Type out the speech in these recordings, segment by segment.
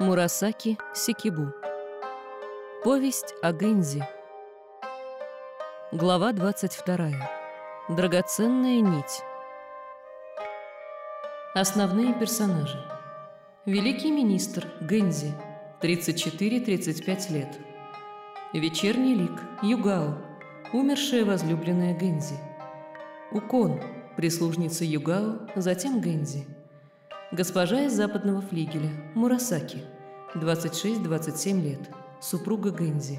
Мурасаки Сикибу. Повесть о Гэнзи. Глава 22. Драгоценная нить. Основные персонажи. Великий министр Гэнзи, 34-35 лет. Вечерний лик Югао, умершая возлюбленная Гэнзи. Укон, прислужница Югао, затем Гэнзи. Госпожа из западного флигеля, Мурасаки, 26-27 лет, супруга Гэнзи.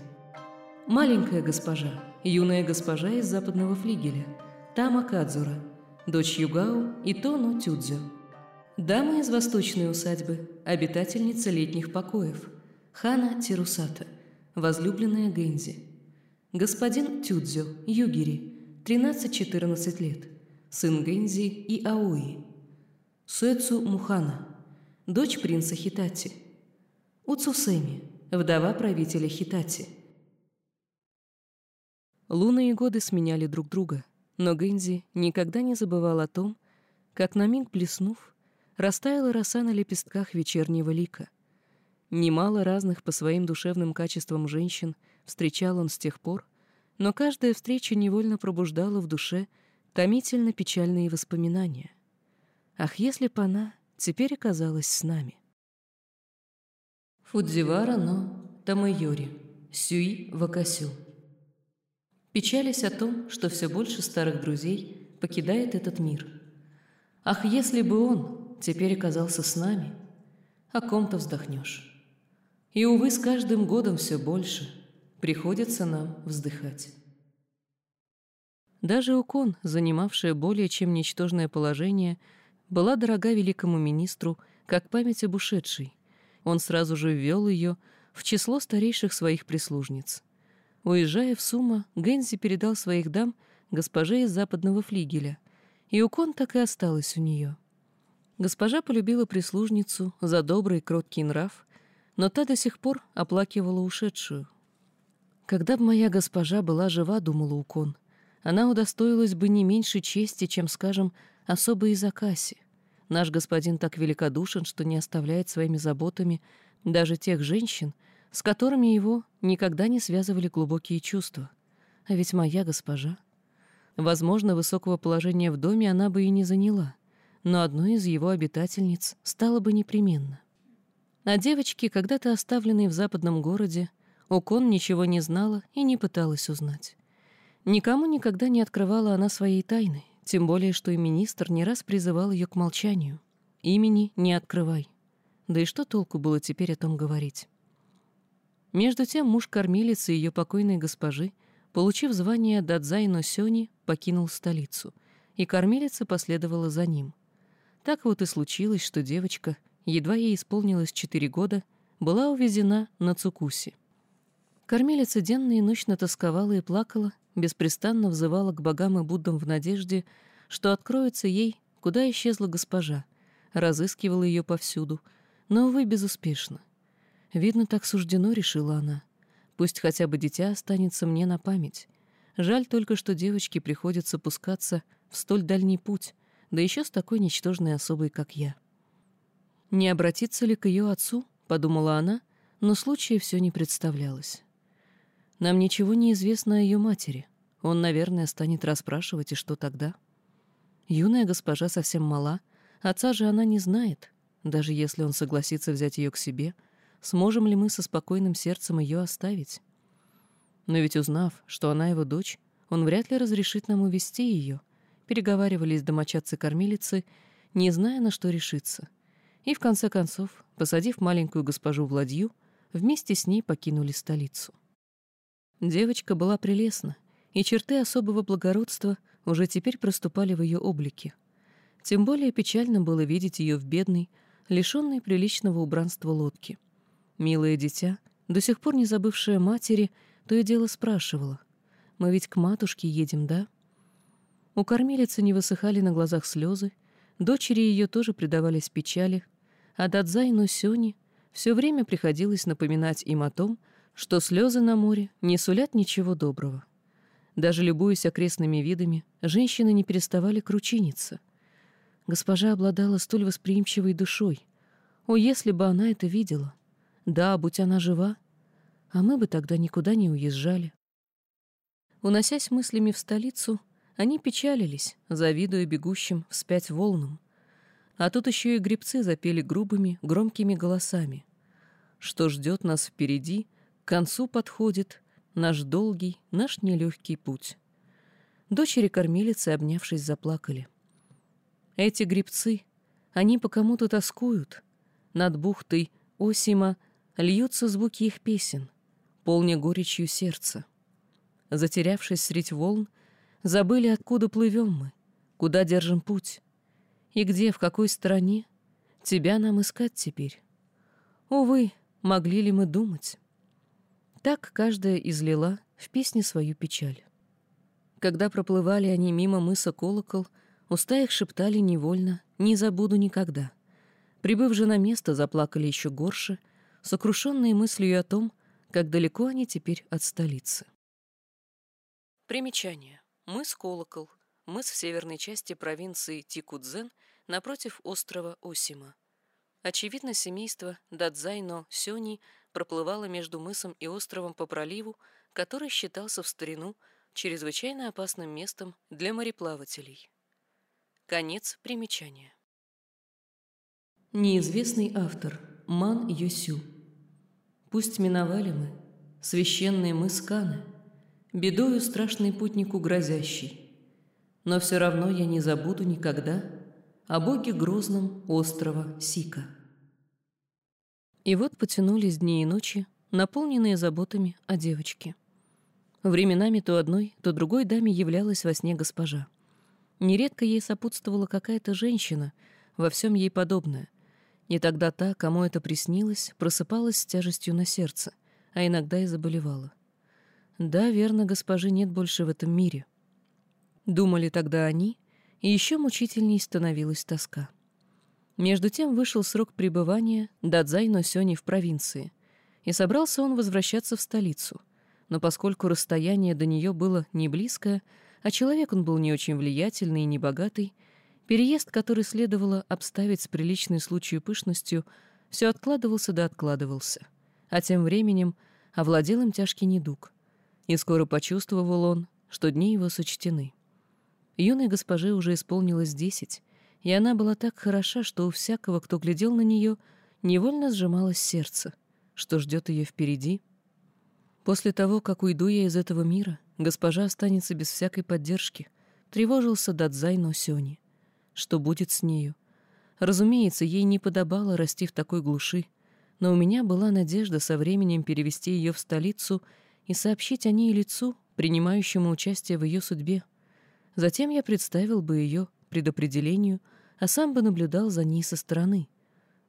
Маленькая госпожа, юная госпожа из западного флигеля, Тама Кадзура, дочь Югао и Тону Тюдзю. Дама из восточной усадьбы, обитательница летних покоев, Хана Тирусата, возлюбленная Гэнзи. Господин Тюдзю, Югири, 13-14 лет, сын Гэнзи и Аои. Суэцу Мухана, дочь принца Хитати. Уцусеми, вдова правителя Хитати. Луны и годы сменяли друг друга, но Гэнзи никогда не забывал о том, как на миг блеснув, растаяла роса на лепестках вечернего лика. Немало разных по своим душевным качествам женщин встречал он с тех пор, но каждая встреча невольно пробуждала в душе томительно печальные воспоминания — Ах, если б она теперь оказалась с нами. Фудзивара но Тамайори, Сюи Вакасю. Печались о том, что все больше старых друзей покидает этот мир. Ах, если бы он теперь оказался с нами, о ком-то вздохнешь. И, увы, с каждым годом все больше приходится нам вздыхать. Даже Укон, занимавшая более чем ничтожное положение, была дорога великому министру, как память об ушедшей. Он сразу же ввел ее в число старейших своих прислужниц. Уезжая в Сума, Гензи передал своих дам госпоже из западного флигеля, и Укон так и осталась у нее. Госпожа полюбила прислужницу за добрый кроткий нрав, но та до сих пор оплакивала ушедшую. «Когда бы моя госпожа была жива, — думала Укон, — она удостоилась бы не меньше чести, чем, скажем, особо из Акаси. Наш господин так великодушен, что не оставляет своими заботами даже тех женщин, с которыми его никогда не связывали глубокие чувства. А ведь моя госпожа... Возможно, высокого положения в доме она бы и не заняла, но одной из его обитательниц стала бы непременно. О девочке, когда-то оставленной в западном городе, Окон ничего не знала и не пыталась узнать. Никому никогда не открывала она своей тайны, тем более, что и министр не раз призывал ее к молчанию. Имени не открывай. Да и что толку было теперь о том говорить? Между тем муж кормилицы ее покойной госпожи, получив звание Дадзайно Сёни, покинул столицу, и кормилица последовала за ним. Так вот и случилось, что девочка, едва ей исполнилось четыре года, была увезена на Цукуси. Кормилица денно и ночно тосковала и плакала, беспрестанно взывала к богам и Буддам в надежде, что откроется ей, куда исчезла госпожа, разыскивала ее повсюду, но, увы, безуспешно. Видно, так суждено, решила она. Пусть хотя бы дитя останется мне на память. Жаль только, что девочке приходится пускаться в столь дальний путь, да еще с такой ничтожной особой, как я. Не обратиться ли к ее отцу, подумала она, но случая все не представлялось. Нам ничего не известно о ее матери. Он, наверное, станет расспрашивать, и что тогда? Юная госпожа совсем мала, отца же она не знает. Даже если он согласится взять ее к себе, сможем ли мы со спокойным сердцем ее оставить? Но ведь узнав, что она его дочь, он вряд ли разрешит нам увести ее. Переговаривались домочадцы-кормилицы, не зная, на что решиться. И в конце концов, посадив маленькую госпожу в ладью, вместе с ней покинули столицу. Девочка была прелестна, и черты особого благородства уже теперь проступали в ее облике. Тем более печально было видеть ее в бедной, лишенной приличного убранства лодке. Милое дитя, до сих пор не забывшая матери, то и дело спрашивала. «Мы ведь к матушке едем, да?» У кормилицы не высыхали на глазах слезы, дочери ее тоже предавались печали, а Дадзай Носёни все время приходилось напоминать им о том, что слезы на море не сулят ничего доброго. Даже любуясь окрестными видами, женщины не переставали кручиниться. Госпожа обладала столь восприимчивой душой. О, если бы она это видела! Да, будь она жива, а мы бы тогда никуда не уезжали. Уносясь мыслями в столицу, они печалились, завидуя бегущим вспять волнам. А тут еще и грибцы запели грубыми, громкими голосами. Что ждет нас впереди, концу подходит наш долгий, наш нелегкий путь. Дочери кормилицы, обнявшись, заплакали. Эти грибцы, они по кому-то тоскуют. Над бухтой Осима льются звуки их песен, полня горечью сердца. Затерявшись средь волн, забыли, откуда плывем мы, куда держим путь, и где, в какой стране тебя нам искать теперь. Увы, могли ли мы думать? Так каждая излила в песне свою печаль. Когда проплывали они мимо мыса Колокол, уста их шептали невольно «Не забуду никогда». Прибыв же на место, заплакали еще горше, сокрушенные мыслью о том, как далеко они теперь от столицы. Примечание. Мыс Колокол. Мыс в северной части провинции Тикудзен напротив острова Осима. Очевидно, семейство Дадзайно Сёни проплывало между мысом и островом по проливу, который считался в старину чрезвычайно опасным местом для мореплавателей. Конец примечания. Неизвестный автор Ман Юсю. Пусть миновали мы, священные мы сканы, бедою страшный путнику грозящий, но все равно я не забуду никогда о боге грозном острова Сика. И вот потянулись дни и ночи, наполненные заботами о девочке. Временами то одной, то другой даме являлась во сне госпожа. Нередко ей сопутствовала какая-то женщина, во всем ей подобная — и тогда та, кому это приснилось, просыпалась с тяжестью на сердце, а иногда и заболевала. Да, верно, госпожи нет больше в этом мире. Думали тогда они, и еще мучительней становилась тоска. Между тем вышел срок пребывания Дадзай Носёни в провинции, и собрался он возвращаться в столицу. Но поскольку расстояние до нее было не близкое, а человек он был не очень влиятельный и небогатый, Переезд, который следовало обставить с приличной случаю пышностью, все откладывался да откладывался. А тем временем овладел им тяжкий недуг. И скоро почувствовал он, что дни его сочтены. Юной госпоже уже исполнилось десять, и она была так хороша, что у всякого, кто глядел на нее, невольно сжималось сердце, что ждет ее впереди. После того, как уйду я из этого мира, госпожа останется без всякой поддержки, тревожился Дадзай Носёни. Что будет с нею? Разумеется, ей не подобало расти в такой глуши, но у меня была надежда со временем перевести ее в столицу и сообщить о ней лицу, принимающему участие в ее судьбе. Затем я представил бы ее предопределению, а сам бы наблюдал за ней со стороны.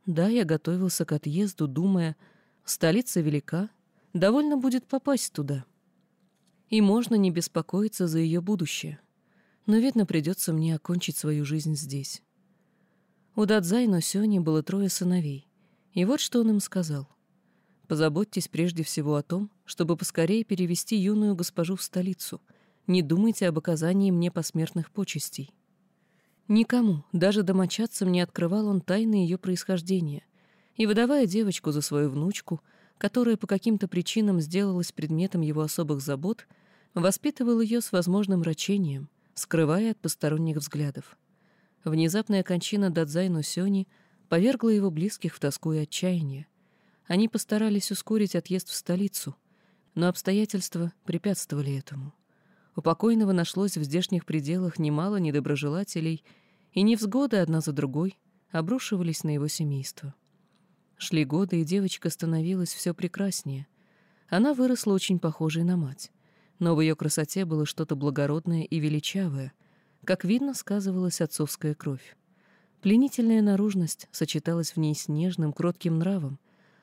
Да, я готовился к отъезду, думая, столица велика, довольно будет попасть туда. И можно не беспокоиться за ее будущее но, видно, придется мне окончить свою жизнь здесь. У Дадзай Носёни было трое сыновей, и вот что он им сказал. «Позаботьтесь прежде всего о том, чтобы поскорее перевести юную госпожу в столицу. Не думайте об оказании мне посмертных почестей». Никому, даже домочадцам, не открывал он тайны ее происхождения, и, выдавая девочку за свою внучку, которая по каким-то причинам сделалась предметом его особых забот, воспитывал ее с возможным рачением — скрывая от посторонних взглядов. Внезапная кончина Дадзай Носёни повергла его близких в тоску и отчаяние. Они постарались ускорить отъезд в столицу, но обстоятельства препятствовали этому. У покойного нашлось в здешних пределах немало недоброжелателей, и невзгоды одна за другой обрушивались на его семейство. Шли годы, и девочка становилась все прекраснее. Она выросла очень похожей на мать но в ее красоте было что-то благородное и величавое. Как видно, сказывалась отцовская кровь. Пленительная наружность сочеталась в ней с нежным, кротким нравом.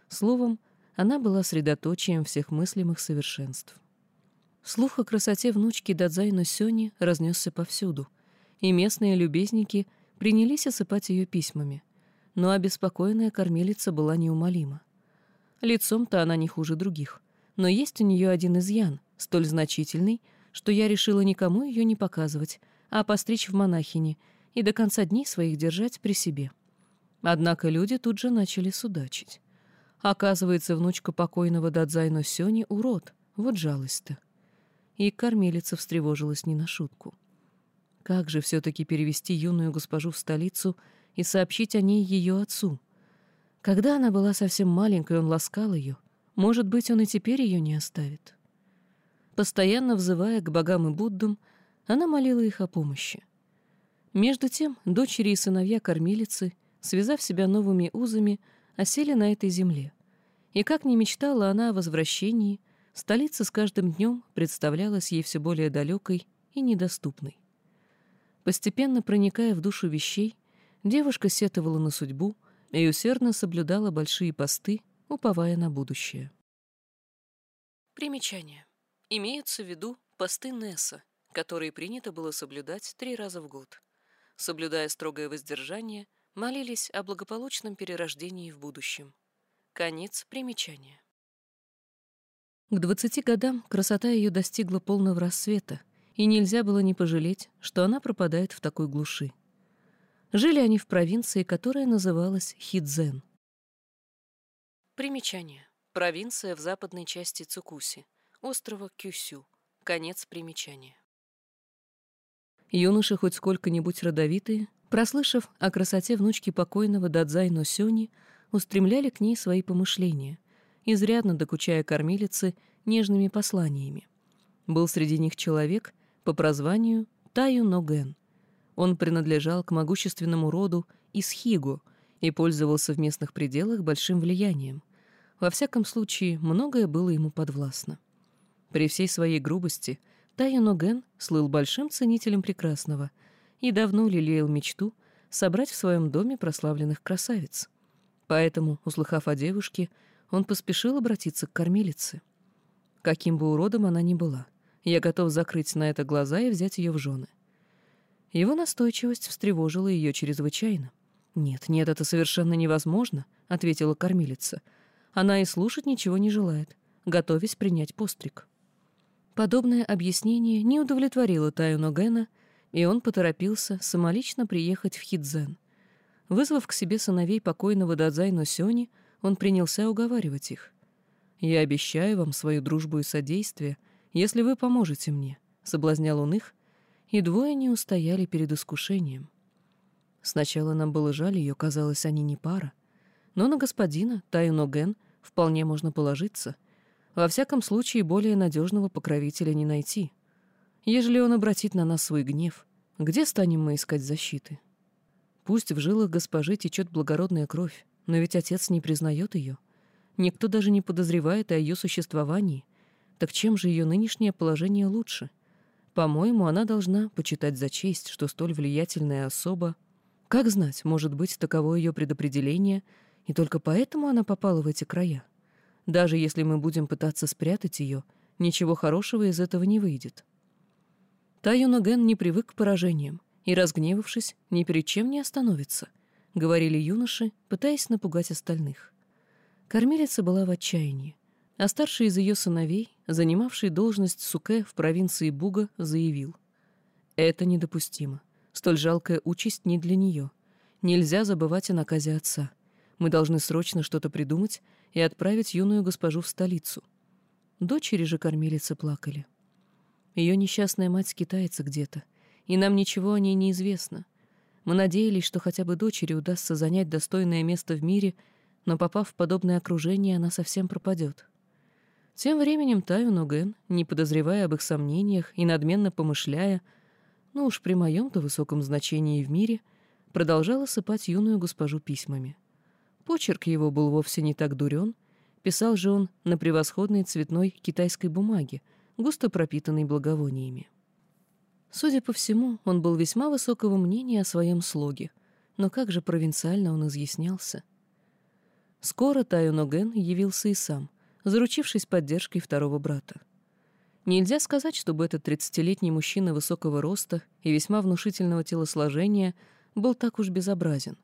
Словом, она была средоточием всех мыслимых совершенств. Слух о красоте внучки Дадзайно Сёни разнесся повсюду, и местные любезники принялись осыпать ее письмами. Но обеспокоенная кормилица была неумолима. Лицом-то она не хуже других, но есть у нее один изъян — столь значительный, что я решила никому ее не показывать, а постричь в монахини и до конца дней своих держать при себе. Однако люди тут же начали судачить. Оказывается, внучка покойного Дадзайно Сёни — урод. Вот жалость-то. И кормилица встревожилась не на шутку. Как же все-таки перевести юную госпожу в столицу и сообщить о ней ее отцу? Когда она была совсем маленькой, он ласкал ее. Может быть, он и теперь ее не оставит. Постоянно взывая к богам и Буддам, она молила их о помощи. Между тем, дочери и сыновья кормилицы, связав себя новыми узами, осели на этой земле. И как ни мечтала она о возвращении, столица с каждым днем представлялась ей все более далекой и недоступной. Постепенно проникая в душу вещей, девушка сетовала на судьбу и усердно соблюдала большие посты, уповая на будущее. Примечание. Имеются в виду посты Несса, которые принято было соблюдать три раза в год. Соблюдая строгое воздержание, молились о благополучном перерождении в будущем. Конец примечания. К двадцати годам красота ее достигла полного рассвета, и нельзя было не пожалеть, что она пропадает в такой глуши. Жили они в провинции, которая называлась Хидзен. Примечание. Провинция в западной части Цукуси, острова Кюсю. Конец примечания. Юноши хоть сколько-нибудь родовитые, прослышав о красоте внучки покойного Дадзайно Сёни, устремляли к ней свои помышления, изрядно докучая кормилице нежными посланиями. Был среди них человек, по прозванию Таю Ноген. Он принадлежал к могущественному роду Исхигу и пользовался в местных пределах большим влиянием. Во всяком случае, многое было ему подвластно. При всей своей грубости Таю Ноген слыл большим ценителем прекрасного и давно лелеял мечту собрать в своем доме прославленных красавиц. Поэтому, услыхав о девушке, он поспешил обратиться к кормилице. Каким бы уродом она ни была — я готов закрыть на это глаза и взять ее в жены. Его настойчивость встревожила ее чрезвычайно. «Нет, нет, это совершенно невозможно», — ответила кормилица. Она и слушать ничего не желает, готовясь принять постриг. Подобное объяснение не удовлетворило Таю Ногена, и он поторопился самолично приехать в Хидзен. Вызвав к себе сыновей покойного Дадзайно Сёни, он принялся уговаривать их. «Я обещаю вам свою дружбу и содействие», — если вы поможете мне», — соблазнял он их, и двое не устояли перед искушением. Сначала нам было жаль ее, казалось, они не пара, но на господина Тайноген вполне можно положиться. Во всяком случае, более надежного покровителя не найти. Ежели он обратит на нас свой гнев, где станем мы искать защиты? Пусть в жилах госпожи течет благородная кровь, но ведь отец не признает ее. Никто даже не подозревает о ее существовании — так чем же ее нынешнее положение лучше? По-моему, она должна почитать за честь, что столь влиятельная особа... Как знать, может быть, таково ее предопределение, и только поэтому она попала в эти края. Даже если мы будем пытаться спрятать ее, ничего хорошего из этого не выйдет. Таюноген не привык к поражениям, и, разгневавшись, ни перед чем не остановится, — говорили юноши, пытаясь напугать остальных. Кормилица была в отчаянии а старший из ее сыновей, занимавший должность суке в провинции Буга, заявил. «Это недопустимо. Столь жалкая участь не для нее. Нельзя забывать о наказе отца. Мы должны срочно что-то придумать и отправить юную госпожу в столицу». Дочери же кормилицы плакали. Ее несчастная мать скитается где-то, и нам ничего о ней не известно. Мы надеялись, что хотя бы дочери удастся занять достойное место в мире, но, попав в подобное окружение, она совсем пропадет. Тем временем Таю Ноген, не подозревая об их сомнениях и надменно помышляя, ну уж при моем-то высоком значении в мире, продолжала сыпать юную госпожу письмами. Почерк его был вовсе не так дурен, писал же он на превосходной цветной китайской бумаге, густо пропитанной благовониями. Судя по всему, он был весьма высокого мнения о своем слоге, но как же провинциально он изъяснялся. Скоро Таю Ноген явился и сам — заручившись поддержкой второго брата. Нельзя сказать, чтобы этот тридцатилетний мужчина высокого роста и весьма внушительного телосложения был так уж безобразен,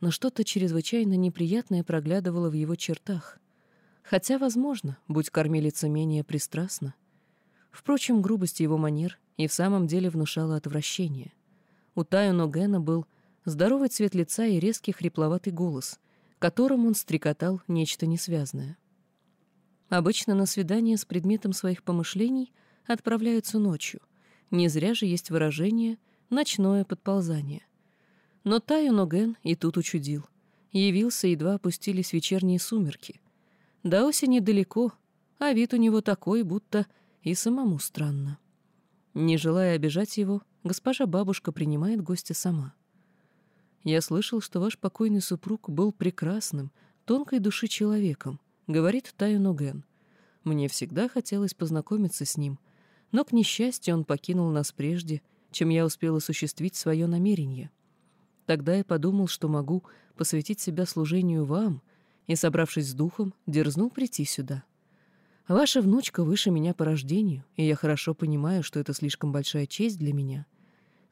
но что-то чрезвычайно неприятное проглядывало в его чертах. Хотя, возможно, будь кормилица менее пристрастна. Впрочем, грубость его манер и в самом деле внушала отвращение. У Таю Ногена был здоровый цвет лица и резкий хрипловатый голос, котором он стрекотал нечто несвязное. Обычно на свидание с предметом своих помышлений отправляются ночью. Не зря же есть выражение «ночное подползание». Но Таю Ноген и тут учудил. Явился, едва опустились вечерние сумерки. До осени далеко, а вид у него такой, будто и самому странно. Не желая обижать его, госпожа бабушка принимает гостя сама. «Я слышал, что ваш покойный супруг был прекрасным, тонкой души человеком», — говорит Таю Ноген. «Мне всегда хотелось познакомиться с ним, но, к несчастью, он покинул нас прежде, чем я успел осуществить свое намерение. Тогда я подумал, что могу посвятить себя служению вам, и, собравшись с духом, дерзнул прийти сюда. Ваша внучка выше меня по рождению, и я хорошо понимаю, что это слишком большая честь для меня.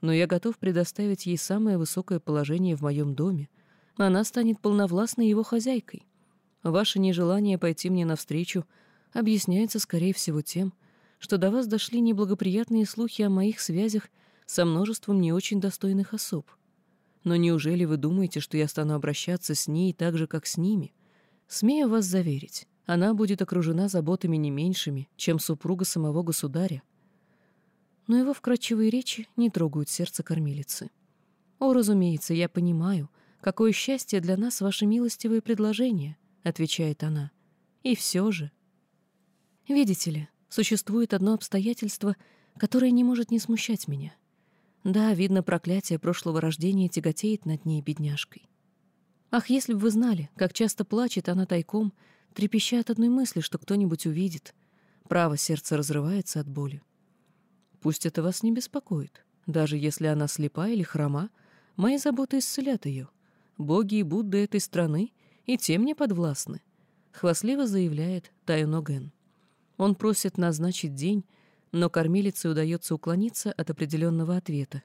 Но я готов предоставить ей самое высокое положение в моем доме. Она станет полновластной его хозяйкой. Ваше нежелание пойти мне навстречу объясняется, скорее всего, тем, что до вас дошли неблагоприятные слухи о моих связях со множеством не очень достойных особ. Но неужели вы думаете, что я стану обращаться с ней так же, как с ними? Смею вас заверить, она будет окружена заботами не меньшими, чем супруга самого государя. Но его вкрадчивые речи не трогают сердце кормилицы. «О, разумеется, я понимаю, какое счастье для нас ваше милостивое предложение», — отвечает она. «И все же...» «Видите ли, существует одно обстоятельство, которое не может не смущать меня. Да, видно, проклятие прошлого рождения тяготеет над ней, бедняжкой. Ах, если бы вы знали, как часто плачет она тайком, трепеща от одной мысли, что кто-нибудь увидит. Право сердце разрывается от боли. Пусть это вас не беспокоит. Даже если она слепа или хрома, мои заботы исцелят ее. Боги и Будды этой страны и тем не подвластны, — хвастливо заявляет Тайноген. Он просит назначить день, но кормилице удается уклониться от определенного ответа,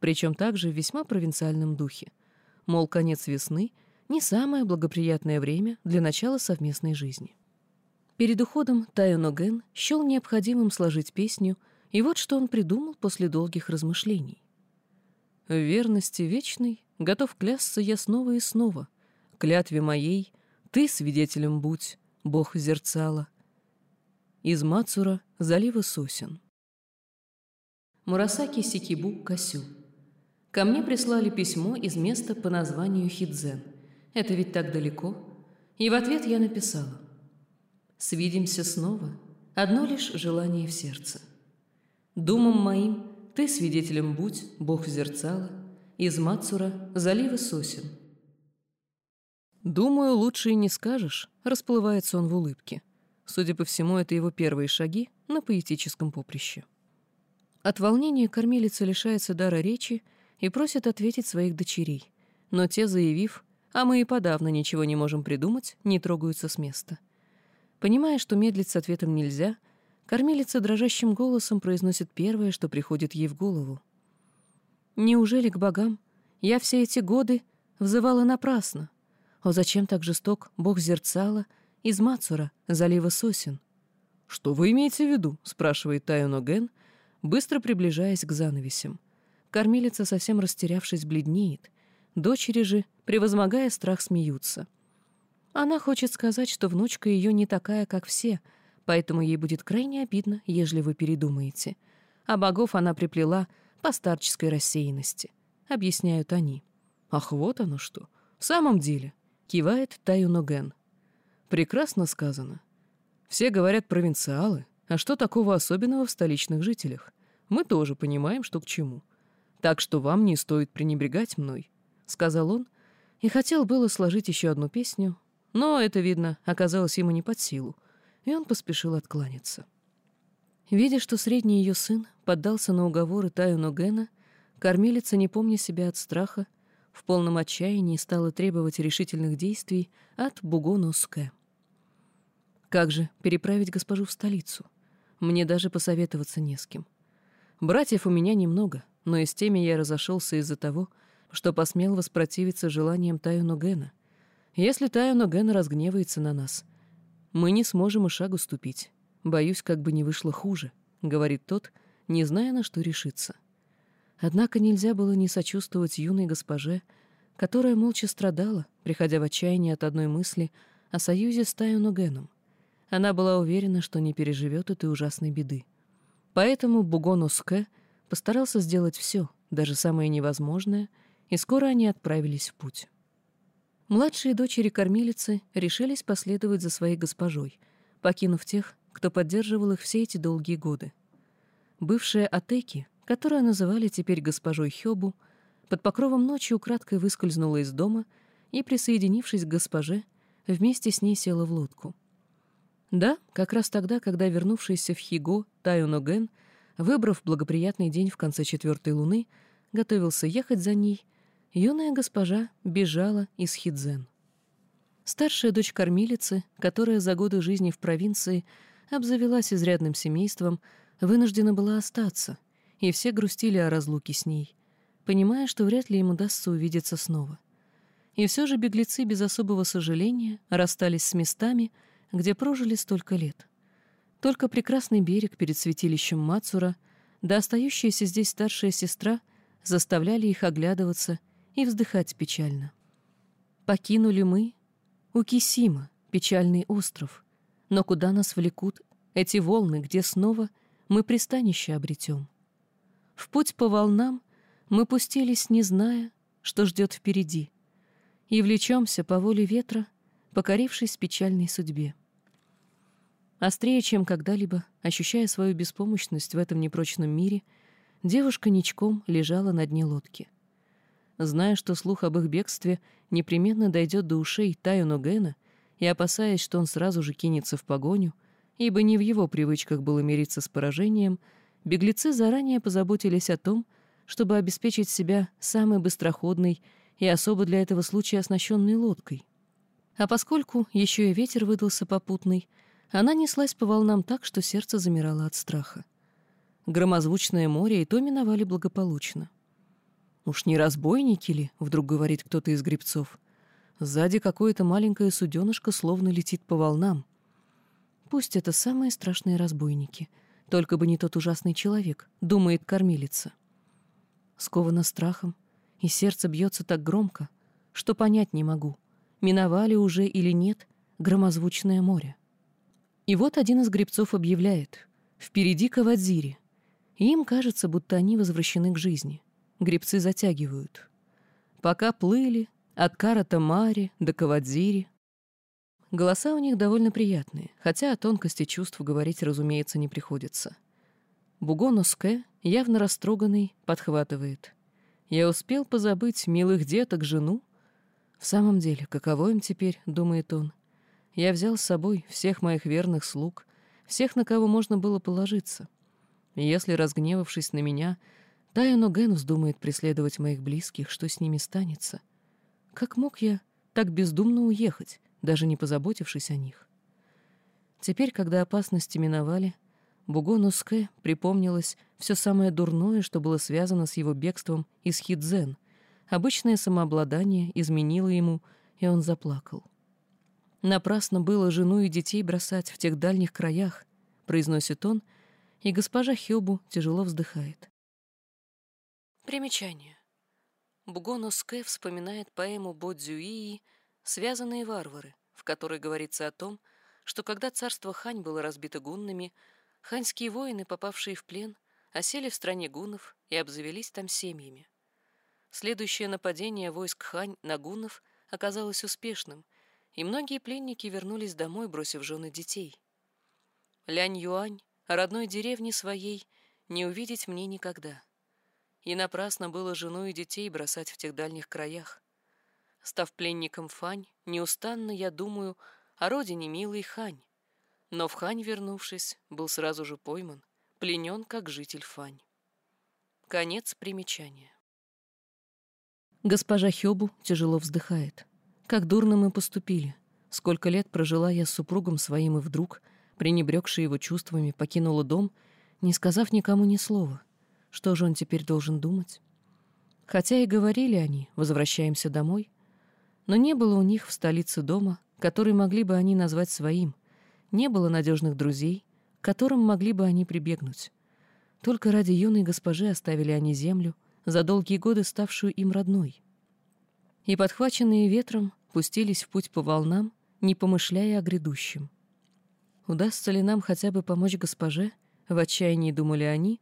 причем также в весьма провинциальном духе. Мол, конец весны — не самое благоприятное время для начала совместной жизни. Перед уходом Тайоноген счел необходимым сложить песню, и вот что он придумал после долгих размышлений. «В верности вечной готов клясться я снова и снова. Клятве моей ты свидетелем будь, бог зерцала. Из Мацура залива сосен». Мурасаки Сикибу Касю. Ко мне прислали письмо из места по названию Хидзен — это ведь так далеко. И в ответ я написала. Свидимся снова. Одно лишь желание в сердце. Думам моим ты свидетелем будь, Бог зерцала, из Мацура залива сосен. Думаю, лучше и не скажешь, расплывается он в улыбке. Судя по всему, это его первые шаги на поэтическом поприще. От волнения кормилица лишается дара речи и просит ответить своих дочерей, но те, заявив, а мы и подавно ничего не можем придумать, не трогаются с места. Понимая, что медлить с ответом нельзя, кормилица дрожащим голосом произносит первое, что приходит ей в голову. «Неужели к богам я все эти годы взывала напрасно? О, зачем так жесток бог зерцала из Мацура, залива сосен?» «Что вы имеете в виду?» — спрашивает Тайоно Ген, быстро приближаясь к занавесям. Кормилица, совсем растерявшись, бледнеет. Дочери же превозмогая страх, смеются. Она хочет сказать, что внучка ее не такая, как все, поэтому ей будет крайне обидно, ежели вы передумаете. А богов она приплела по старческой рассеянности, объясняют они. Ах, вот оно что. В самом деле, кивает Таюноген. Прекрасно сказано. Все говорят провинциалы, а что такого особенного в столичных жителях? Мы тоже понимаем, что к чему. Так что вам не стоит пренебрегать мной, — сказал он, и хотел было сложить еще одну песню, но это, видно, оказалось ему не под силу, и он поспешил откланяться. Видя, что средний ее сын поддался на уговоры Таюну Гена, кормилица, не помня себя от страха, в полном отчаянии стала требовать решительных действий от Бугонуске. Как же переправить госпожу в столицу? Мне даже посоветоваться не с кем. Братьев у меня немного, но и с теми я разошелся из-за того, что посмел воспротивиться желаниям Таюну Гена. Если Таюну Ген разгневается на нас, мы не сможем и шагу ступить. Боюсь, как бы не вышло хуже, — говорит тот, не зная, на что решиться. Однако нельзя было не сочувствовать юной госпоже, которая молча страдала, приходя в отчаяние от одной мысли о союзе с Таюнугеном. Она была уверена, что не переживет этой ужасной беды. Поэтому Бугонуске постарался сделать все, даже самое невозможное, и скоро они отправились в путь. Младшие дочери кормилицы решились последовать за своей госпожой, покинув тех, кто поддерживал их все эти долгие годы. Бывшая Атеки, которую называли теперь госпожой Хёбу, под покровом ночи украдкой выскользнула из дома и, присоединившись к госпоже, вместе с ней села в лодку. Да, как раз тогда, когда вернувшийся в Хиго Таюноген, выбрав благоприятный день в конце четвертой луны, готовился ехать за ней, юная госпожа бежала из Хидзен. Старшая дочь кормилицы, которая за годы жизни в провинции обзавелась изрядным семейством, вынуждена была остаться, и все грустили о разлуке с ней, понимая, что вряд ли им удастся увидеться снова. И все же беглецы без особого сожаления расстались с местами, где прожили столько лет. Только прекрасный берег перед святилищем Мацура, да остающаяся здесь старшая сестра заставляли их оглядываться и вздыхать печально. Покинули мы Укисима, печальный остров, но куда нас влекут эти волны, где снова мы пристанище обретем? В путь по волнам мы пустились, не зная, что ждет впереди, и влечемся по воле ветра, покорившись печальной судьбе. Острее, чем когда-либо, ощущая свою беспомощность в этом непрочном мире, девушка ничком лежала на дне лодки. Зная, что слух об их бегстве непременно дойдет до ушей Таюно Гена, и опасаясь, что он сразу же кинется в погоню, ибо не в его привычках было мириться с поражением, беглецы заранее позаботились о том, чтобы обеспечить себя самой быстроходной и особо для этого случая оснащенной лодкой. А поскольку еще и ветер выдался попутный, она неслась по волнам так, что сердце замирало от страха. Громозвучное море и то миновали благополучно. «Уж не разбойники ли?» — вдруг говорит кто-то из гребцов. Сзади какое-то маленькое суденышко словно летит по волнам. Пусть это самые страшные разбойники, только бы не тот ужасный человек, думает кормилица. Сковано страхом, и сердце бьется так громко, что понять не могу, миновали уже или нет громозвучное море. И вот один из гребцов объявляет «Впереди Кавадзири». Им кажется, будто они возвращены к жизни. Гребцы затягивают. Пока плыли, от Карата Мари до Кавадзири. Голоса у них довольно приятные, хотя о тонкости чувств говорить, разумеется, не приходится. Бугоноске, явно растроганный, подхватывает. «Я успел позабыть милых деток, жену?» «В самом деле, каково им теперь?» — думает он. Я взял с собой всех моих верных слуг, всех, на кого можно было положиться. Если, разгневавшись на меня, Тайоно Ген вздумает преследовать моих близких, что с ними станется? Как мог я так бездумно уехать, даже не позаботившись о них? Теперь, когда опасности миновали, Бугону Ске припомнилось все самое дурное, что было связано с его бегством из Хидзен. Обычное самообладание изменило ему, и он заплакал. Напрасно было жену и детей бросать в тех дальних краях, произносит он, и госпожа Хёбу тяжело вздыхает. Примечание. Бугоно Ске вспоминает поэму Бодзюии «Связанные варвары», в которой говорится о том, что когда царство Хань было разбито гуннами, ханьские воины, попавшие в плен, осели в стране гуннов и обзавелись там семьями. Следующее нападение войск Хань на гуннов оказалось успешным — и многие пленники вернулись домой, бросив жены детей. Лянь Юань, родной деревни своей, не увидеть мне никогда. И напрасно было жену и детей бросать в тех дальних краях. Став пленником Фань, неустанно я думаю о родине милой Хань. Но в Хань, вернувшись, был сразу же пойман, пленен как житель Фань. Конец примечания. Госпожа Хёбу тяжело вздыхает. Как дурно мы поступили. Сколько лет прожила я с супругом своим, и вдруг, пренебрегший его чувствами, покинула дом, не сказав никому ни слова. Что же он теперь должен думать? Хотя и говорили они, возвращаемся домой, но не было у них в столице дома, который могли бы они назвать своим, не было надежных друзей, к которым могли бы они прибегнуть. Только ради юной госпожи оставили они землю, за долгие годы ставшую им родной. и, подхваченные ветром, пустились в путь по волнам, не помышляя о грядущем. Удастся ли нам хотя бы помочь госпоже, в отчаянии думали они,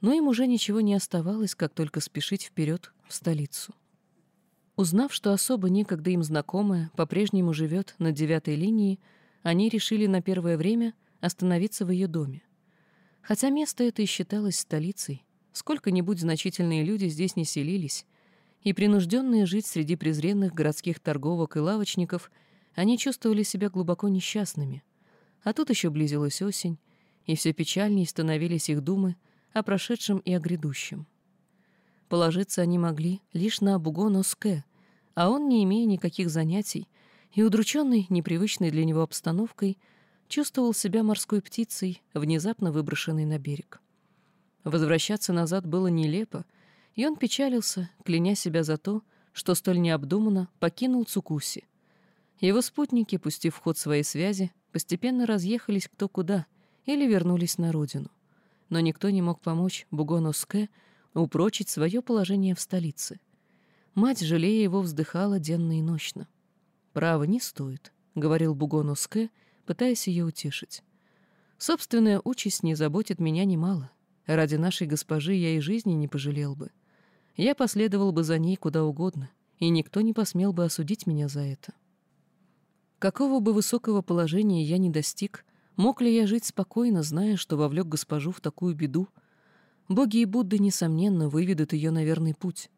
но им уже ничего не оставалось, как только спешить вперед в столицу. Узнав, что особо некогда им знакомая по-прежнему живет на девятой линии, они решили на первое время остановиться в ее доме. Хотя место это и считалось столицей, сколько-нибудь значительные люди здесь не селились, и принужденные жить среди презренных городских торговок и лавочников, они чувствовали себя глубоко несчастными. А тут еще близилась осень, и все печальнее становились их думы о прошедшем и о грядущем. Положиться они могли лишь на Бугоноске, а он, не имея никаких занятий и удрученный непривычной для него обстановкой, чувствовал себя морской птицей, внезапно выброшенной на берег. Возвращаться назад было нелепо, и он печалился, кляня себя за то, что столь необдуманно покинул Цукуси. Его спутники, пустив в ход своей связи, постепенно разъехались кто куда или вернулись на родину. Но никто не мог помочь Бугоноске упрочить свое положение в столице. Мать, жалея его, вздыхала денно и ночно. «Право не стоит», — говорил Бугоноске, пытаясь ее утешить. «Собственная участь не заботит меня немало. Ради нашей госпожи я и жизни не пожалел бы. Я последовал бы за ней куда угодно, и никто не посмел бы осудить меня за это. Какого бы высокого положения я ни достиг, мог ли я жить спокойно, зная, что вовлек госпожу в такую беду? Боги и Будды, несомненно, выведут ее на верный путь.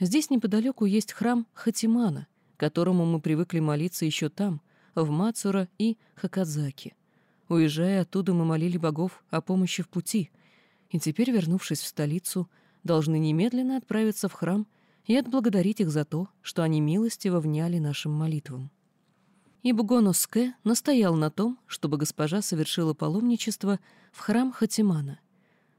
Здесь неподалеку есть храм Хатимана, которому мы привыкли молиться еще там, в Мацура и Хакадзаки. Уезжая оттуда, мы молили богов о помощи в пути — и теперь, вернувшись в столицу, должны немедленно отправиться в храм и отблагодарить их за то, что они милостиво вняли нашим молитвам. И Бугоноске настоял на том, чтобы госпожа совершила паломничество в храм Хатимана.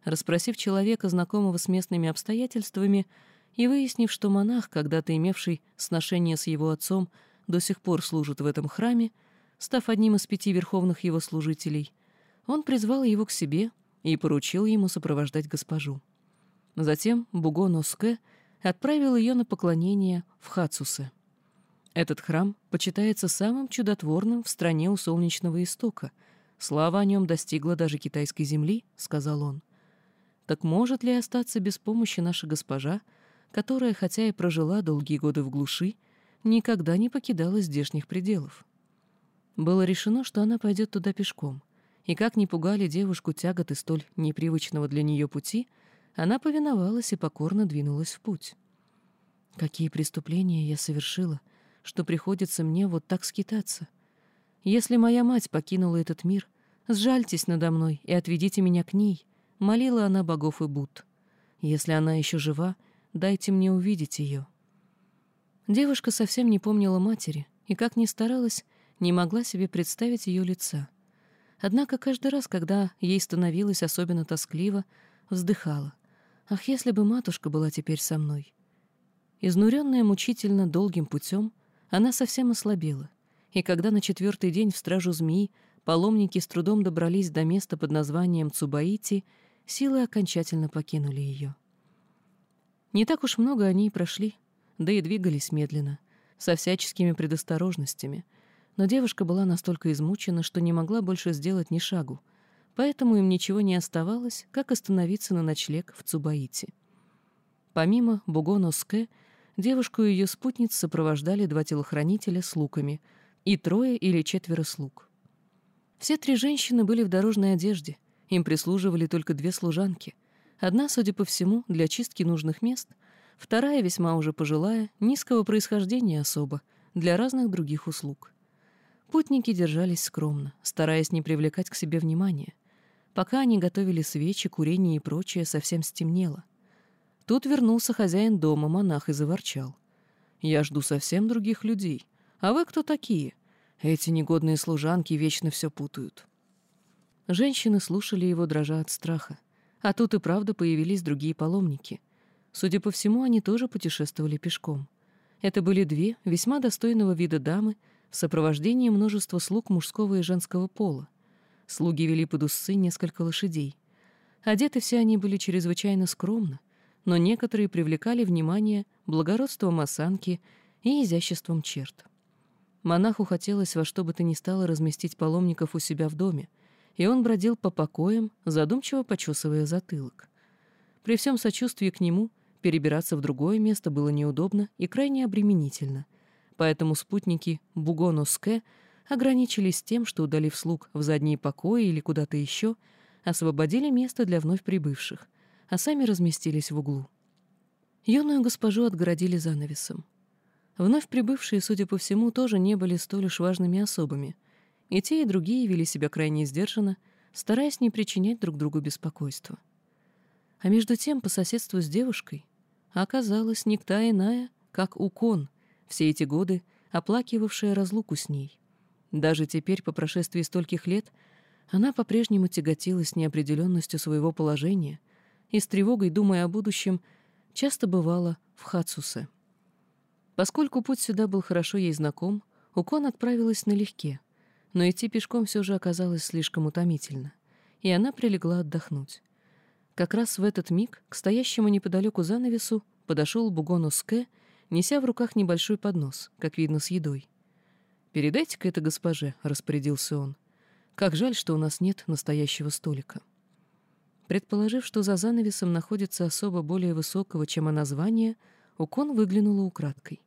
Расспросив человека, знакомого с местными обстоятельствами, и выяснив, что монах, когда-то имевший сношение с его отцом, до сих пор служит в этом храме, став одним из пяти верховных его служителей, он призвал его к себе и поручил ему сопровождать госпожу. Затем Бугоноске отправил ее на поклонение в Хацусе. Этот храм почитается самым чудотворным в стране у солнечного истока. Слава о нем достигла даже китайской земли, — сказал он. Так может ли остаться без помощи наша госпожа, которая, хотя и прожила долгие годы в глуши, никогда не покидала здешних пределов? Было решено, что она пойдет туда пешком — и как ни пугали девушку тяготы столь непривычного для нее пути, она повиновалась и покорно двинулась в путь. Какие преступления я совершила, что приходится мне вот так скитаться? Если моя мать покинула этот мир, сжальтесь надо мной и отведите меня к ней, молила она богов и Буд. Если она еще жива, дайте мне увидеть ее. Девушка совсем не помнила матери и, как ни старалась, не могла себе представить ее лица — Однако каждый раз, когда ей становилось особенно тоскливо, вздыхала. «Ах, если бы матушка была теперь со мной!» Изнуренная мучительно долгим путем, она совсем ослабела, и когда на четвертый день в стражу змеи паломники с трудом добрались до места под названием Цубаити, силы окончательно покинули ее. Не так уж много они и прошли, да и двигались медленно, со всяческими предосторожностями — но девушка была настолько измучена, что не могла больше сделать ни шагу, поэтому им ничего не оставалось, как остановиться на ночлег в Цубаите. Помимо Бугоноске, девушку и ее спутниц сопровождали два телохранителя с луками и трое или четверо слуг. Все три женщины были в дорожной одежде, им прислуживали только две служанки. Одна, судя по всему, для чистки нужных мест, вторая, весьма уже пожилая, низкого происхождения особо, для разных других услуг. Путники держались скромно, стараясь не привлекать к себе внимания. Пока они готовили свечи, курение и прочее, совсем стемнело. Тут вернулся хозяин дома, монах, и заворчал. «Я жду совсем других людей. А вы кто такие? Эти негодные служанки вечно все путают». Женщины слушали его, дрожа от страха. А тут и правда появились другие паломники. Судя по всему, они тоже путешествовали пешком. Это были две весьма достойного вида дамы, в сопровождении множества слуг мужского и женского пола. Слуги вели под усы несколько лошадей. Одеты все они были чрезвычайно скромно, но некоторые привлекали внимание благородством осанки и изяществом черт. Монаху хотелось во что бы то ни стало разместить паломников у себя в доме, и он бродил по покоям, задумчиво почесывая затылок. При всем сочувствии к нему перебираться в другое место было неудобно и крайне обременительно, поэтому спутники Бугоноске ограничились тем, что, удалив слуг в задние покои или куда-то еще, освободили место для вновь прибывших, а сами разместились в углу. Юную госпожу отгородили занавесом. Вновь прибывшие, судя по всему, тоже не были столь уж важными особами, и те, и другие вели себя крайне сдержанно, стараясь не причинять друг другу беспокойства. А между тем, по соседству с девушкой, оказалась никта иная, как Укон, все эти годы оплакивавшая разлуку с ней. Даже теперь, по прошествии стольких лет, она по-прежнему тяготилась неопределенностью своего положения и с тревогой, думая о будущем, часто бывала в Хацусе. Поскольку путь сюда был хорошо ей знаком, Укон отправилась налегке, но идти пешком все же оказалось слишком утомительно, и она прилегла отдохнуть. Как раз в этот миг к стоящему неподалеку занавесу подошел Бугонуске, неся в руках небольшой поднос, как видно, с едой. «Передайте-ка это госпоже», — распорядился он. «Как жаль, что у нас нет настоящего столика». Предположив, что за занавесом находится особо более высокого, чем она звание, Укон выглянула украдкой.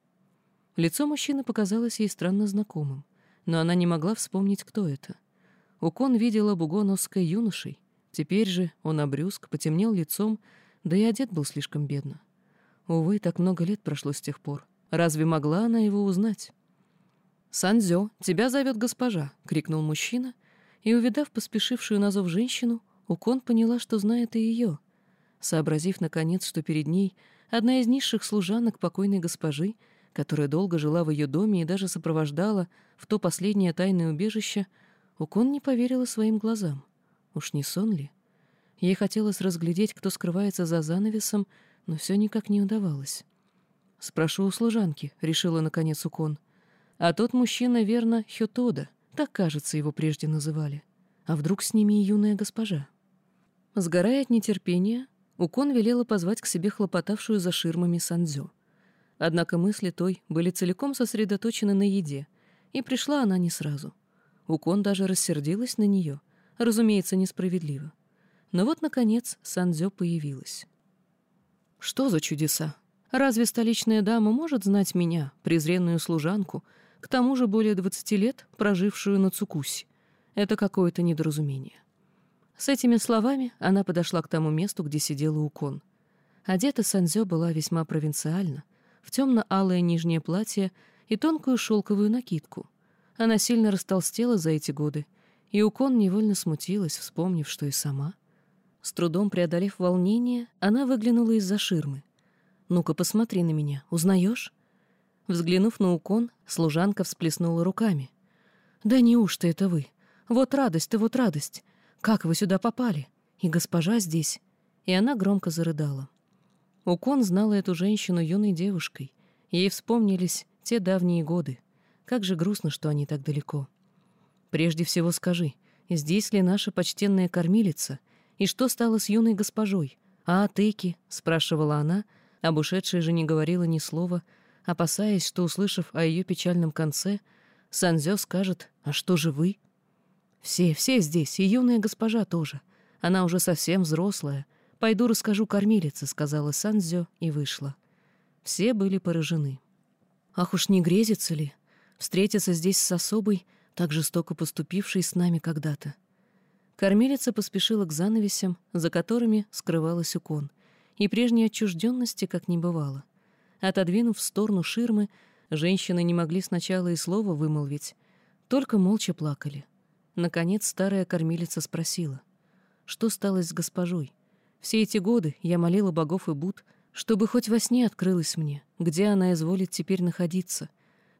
Лицо мужчины показалось ей странно знакомым, но она не могла вспомнить, кто это. Укон видела бугоновской юношей. Теперь же он обрюзг, потемнел лицом, да и одет был слишком бедно. Увы, так много лет прошло с тех пор. Разве могла она его узнать? «Санзё, тебя зовет госпожа!» — крикнул мужчина, и, увидав поспешившую на зов женщину, Укон поняла, что знает и ее. Сообразив, наконец, что перед ней одна из низших служанок покойной госпожи, которая долго жила в ее доме и даже сопровождала в то последнее тайное убежище, Укон не поверила своим глазам. Уж не сон ли? Ей хотелось разглядеть, кто скрывается за занавесом, но все никак не удавалось. «Спрошу у служанки», — решила наконец Укон. «А тот мужчина, верно, Хютода, так, кажется, его прежде называли. А вдруг с ними и юная госпожа?» Сгорая от нетерпения, Укон велела позвать к себе хлопотавшую за ширмами Сандзё. Однако мысли той были целиком сосредоточены на еде, и пришла она не сразу. Укон даже рассердилась на нее, разумеется, несправедливо. Но вот, наконец, Сандзё появилась. Что за чудеса? Разве столичная дама может знать меня, презренную служанку, к тому же более двадцати лет прожившую на Цукуси? Это какое-то недоразумение. С этими словами она подошла к тому месту, где сидела Укон. Одета Санзё была весьма провинциально, в темно-алое нижнее платье и тонкую шелковую накидку. Она сильно растолстела за эти годы, и Укон невольно смутилась, вспомнив, что и сама — с трудом преодолев волнение, она выглянула из-за ширмы. «Ну-ка, посмотри на меня. Узнаешь?» Взглянув на укон, служанка всплеснула руками. «Да неужто это вы? Вот радость-то, вот радость! Как вы сюда попали? И госпожа здесь!» И она громко зарыдала. Укон знала эту женщину юной девушкой. Ей вспомнились те давние годы. Как же грустно, что они так далеко. «Прежде всего скажи, здесь ли наша почтенная кормилица?» И что стало с юной госпожой? А Атеки?» — спрашивала она, об ушедшей же не говорила ни слова, опасаясь, что, услышав о ее печальном конце, Санзё скажет «А что же вы?» «Все, все здесь, и юная госпожа тоже. Она уже совсем взрослая. Пойду расскажу кормилице», — сказала Санзё и вышла. Все были поражены. «Ах уж не грезится ли? Встретиться здесь с особой, так жестоко поступившей с нами когда-то. Кормилица поспешила к занавесям, за которыми скрывалась укон, и прежней отчужденности как не бывало. Отодвинув в сторону ширмы, женщины не могли сначала и слова вымолвить, только молча плакали. Наконец старая кормилица спросила, что стало с госпожой. Все эти годы я молила богов и Буд, чтобы хоть во сне открылась мне, где она изволит теперь находиться.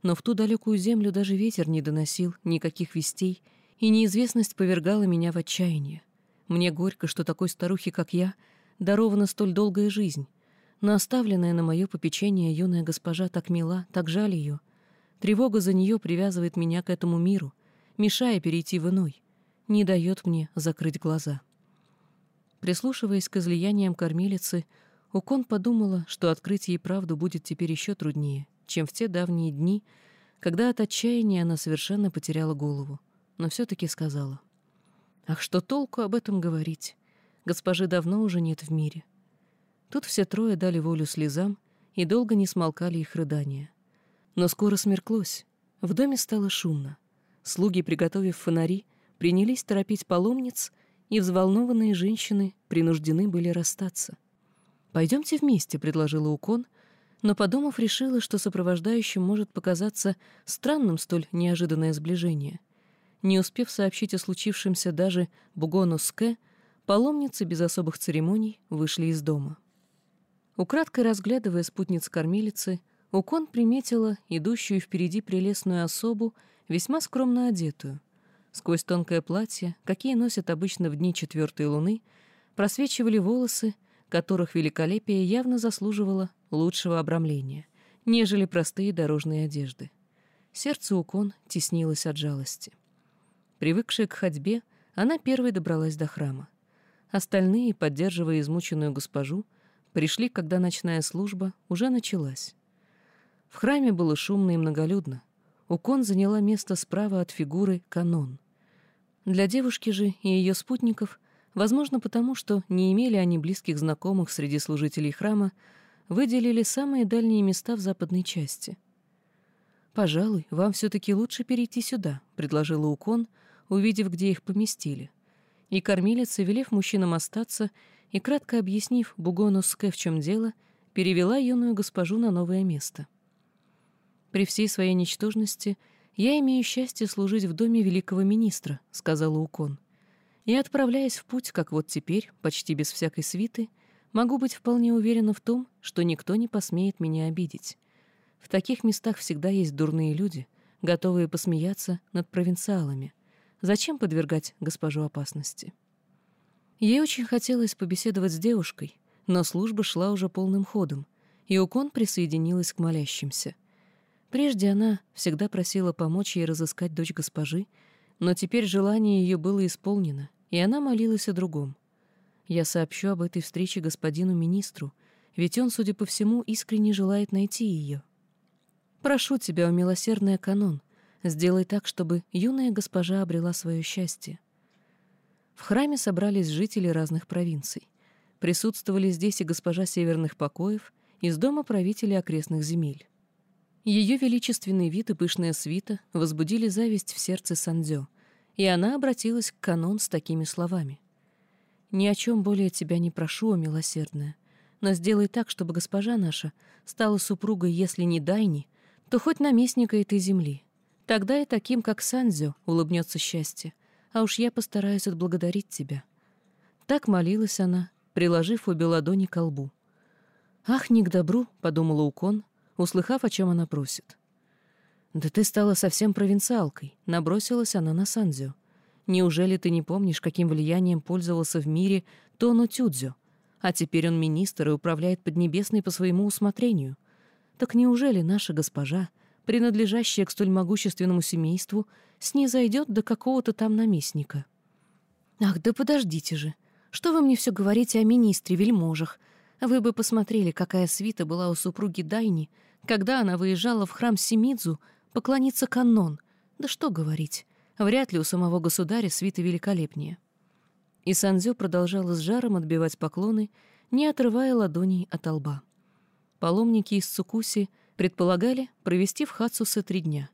Но в ту далекую землю даже ветер не доносил никаких вестей, и неизвестность повергала меня в отчаяние. Мне горько, что такой старухе, как я, дарована столь долгая жизнь, но оставленная на мое попечение юная госпожа так мила, так жаль ее. Тревога за нее привязывает меня к этому миру, мешая перейти в иной, не дает мне закрыть глаза. Прислушиваясь к излияниям кормилицы, Укон подумала, что открыть ей правду будет теперь еще труднее, чем в те давние дни, когда от отчаяния она совершенно потеряла голову, но все-таки сказала. «Ах, что толку об этом говорить? Госпожи давно уже нет в мире». Тут все трое дали волю слезам, и долго не смолкали их рыдания. Но скоро смерклось. В доме стало шумно. Слуги, приготовив фонари, принялись торопить паломниц, и взволнованные женщины принуждены были расстаться. «Пойдемте вместе», — предложила Укон, но, подумав, решила, что сопровождающим может показаться странным столь неожиданное сближение. Не успев сообщить о случившемся даже Бугону Ске, паломницы без особых церемоний вышли из дома. Украдкой разглядывая спутниц кормилицы, Укон приметила идущую впереди прелестную особу, весьма скромно одетую. Сквозь тонкое платье, какие носят обычно в дни четвертой луны, просвечивали волосы, которых великолепие явно заслуживало лучшего обрамления, нежели простые дорожные одежды. Сердце Укон теснилось от жалости. Привыкшая к ходьбе, она первой добралась до храма. Остальные, поддерживая измученную госпожу, пришли, когда ночная служба уже началась. В храме было шумно и многолюдно. Укон заняла место справа от фигуры канон. Для девушки же и ее спутников, возможно потому, что не имели они близких знакомых среди служителей храма, выделили самые дальние места в западной части. «Пожалуй, вам все-таки лучше перейти сюда», — предложила Укон, увидев, где их поместили. И кормилица, велев мужчинам остаться и, кратко объяснив Бугону Ске, в чем дело, перевела юную госпожу на новое место. «При всей своей ничтожности я имею счастье служить в доме великого министра», — сказала Укон. «И, отправляясь в путь, как вот теперь, почти без всякой свиты, могу быть вполне уверена в том, что никто не посмеет меня обидеть. В таких местах всегда есть дурные люди, готовые посмеяться над провинциалами. Зачем подвергать госпожу опасности?» Ей очень хотелось побеседовать с девушкой, но служба шла уже полным ходом, и Укон присоединилась к молящимся. Прежде она всегда просила помочь ей разыскать дочь госпожи, но теперь желание ее было исполнено, и она молилась о другом. «Я сообщу об этой встрече господину министру, ведь он, судя по всему, искренне желает найти ее. Прошу тебя, о милосердный канон, сделай так, чтобы юная госпожа обрела свое счастье. В храме собрались жители разных провинций. Присутствовали здесь и госпожа северных покоев из дома правителей окрестных земель. Ее величественный вид и пышная свита возбудили зависть в сердце Сандзё, и она обратилась к канон с такими словами. «Ни о чем более тебя не прошу, о милосердная, но сделай так, чтобы госпожа наша стала супругой, если не Дайни, то хоть наместника этой земли. Тогда и таким, как Сандзё, улыбнется счастье, а уж я постараюсь отблагодарить тебя». Так молилась она, приложив обе ладони к лбу. «Ах, не к добру», — подумала Укон, услыхав, о чем она просит. «Да ты стала совсем провинциалкой», — набросилась она на Сандзю. «Неужели ты не помнишь, каким влиянием пользовался в мире Тону Тюдзю? А теперь он министр и управляет Поднебесной по своему усмотрению. Так неужели наша госпожа, принадлежащая к столь могущественному семейству, снизойдет до какого-то там наместника. «Ах, да подождите же! Что вы мне все говорите о министре, вельможах? Вы бы посмотрели, какая свита была у супруги Дайни, когда она выезжала в храм Семидзу поклониться канон. Да что говорить, вряд ли у самого государя свита великолепнее». И Санзё продолжала с жаром отбивать поклоны, не отрывая ладоней от лба. Паломники из Цукуси предполагали провести в Хацусе три дня.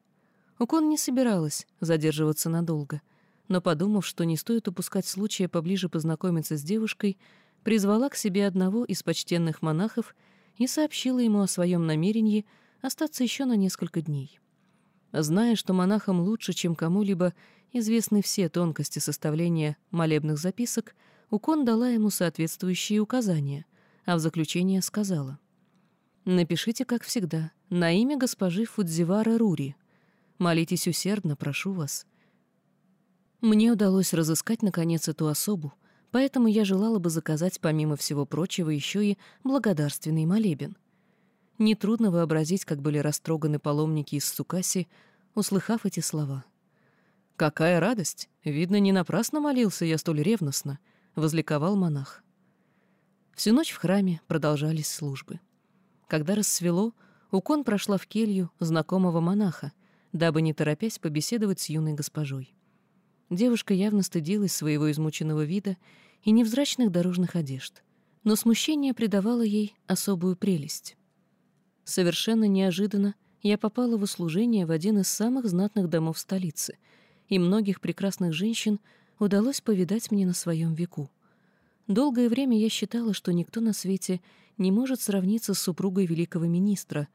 Укон не собиралась задерживаться надолго, но, подумав, что не стоит упускать случая поближе познакомиться с девушкой, призвала к себе одного из почтенных монахов и сообщила ему о своем намерении остаться еще на несколько дней. Зная, что монахам лучше, чем кому-либо, известны все тонкости составления молебных записок, Укон дала ему соответствующие указания, а в заключение сказала. «Напишите, как всегда, на имя госпожи Фудзивара Рури, Молитесь усердно, прошу вас. Мне удалось разыскать, наконец, эту особу, поэтому я желала бы заказать, помимо всего прочего, еще и благодарственный молебен. Нетрудно вообразить, как были растроганы паломники из Сукаси, услыхав эти слова. «Какая радость! Видно, не напрасно молился я столь ревностно», — возликовал монах. Всю ночь в храме продолжались службы. Когда рассвело, Укон прошла в келью знакомого монаха, дабы не торопясь побеседовать с юной госпожой. Девушка явно стыдилась своего измученного вида и невзрачных дорожных одежд, но смущение придавало ей особую прелесть. Совершенно неожиданно я попала в услужение в один из самых знатных домов столицы, и многих прекрасных женщин удалось повидать мне на своем веку. Долгое время я считала, что никто на свете не может сравниться с супругой великого министра,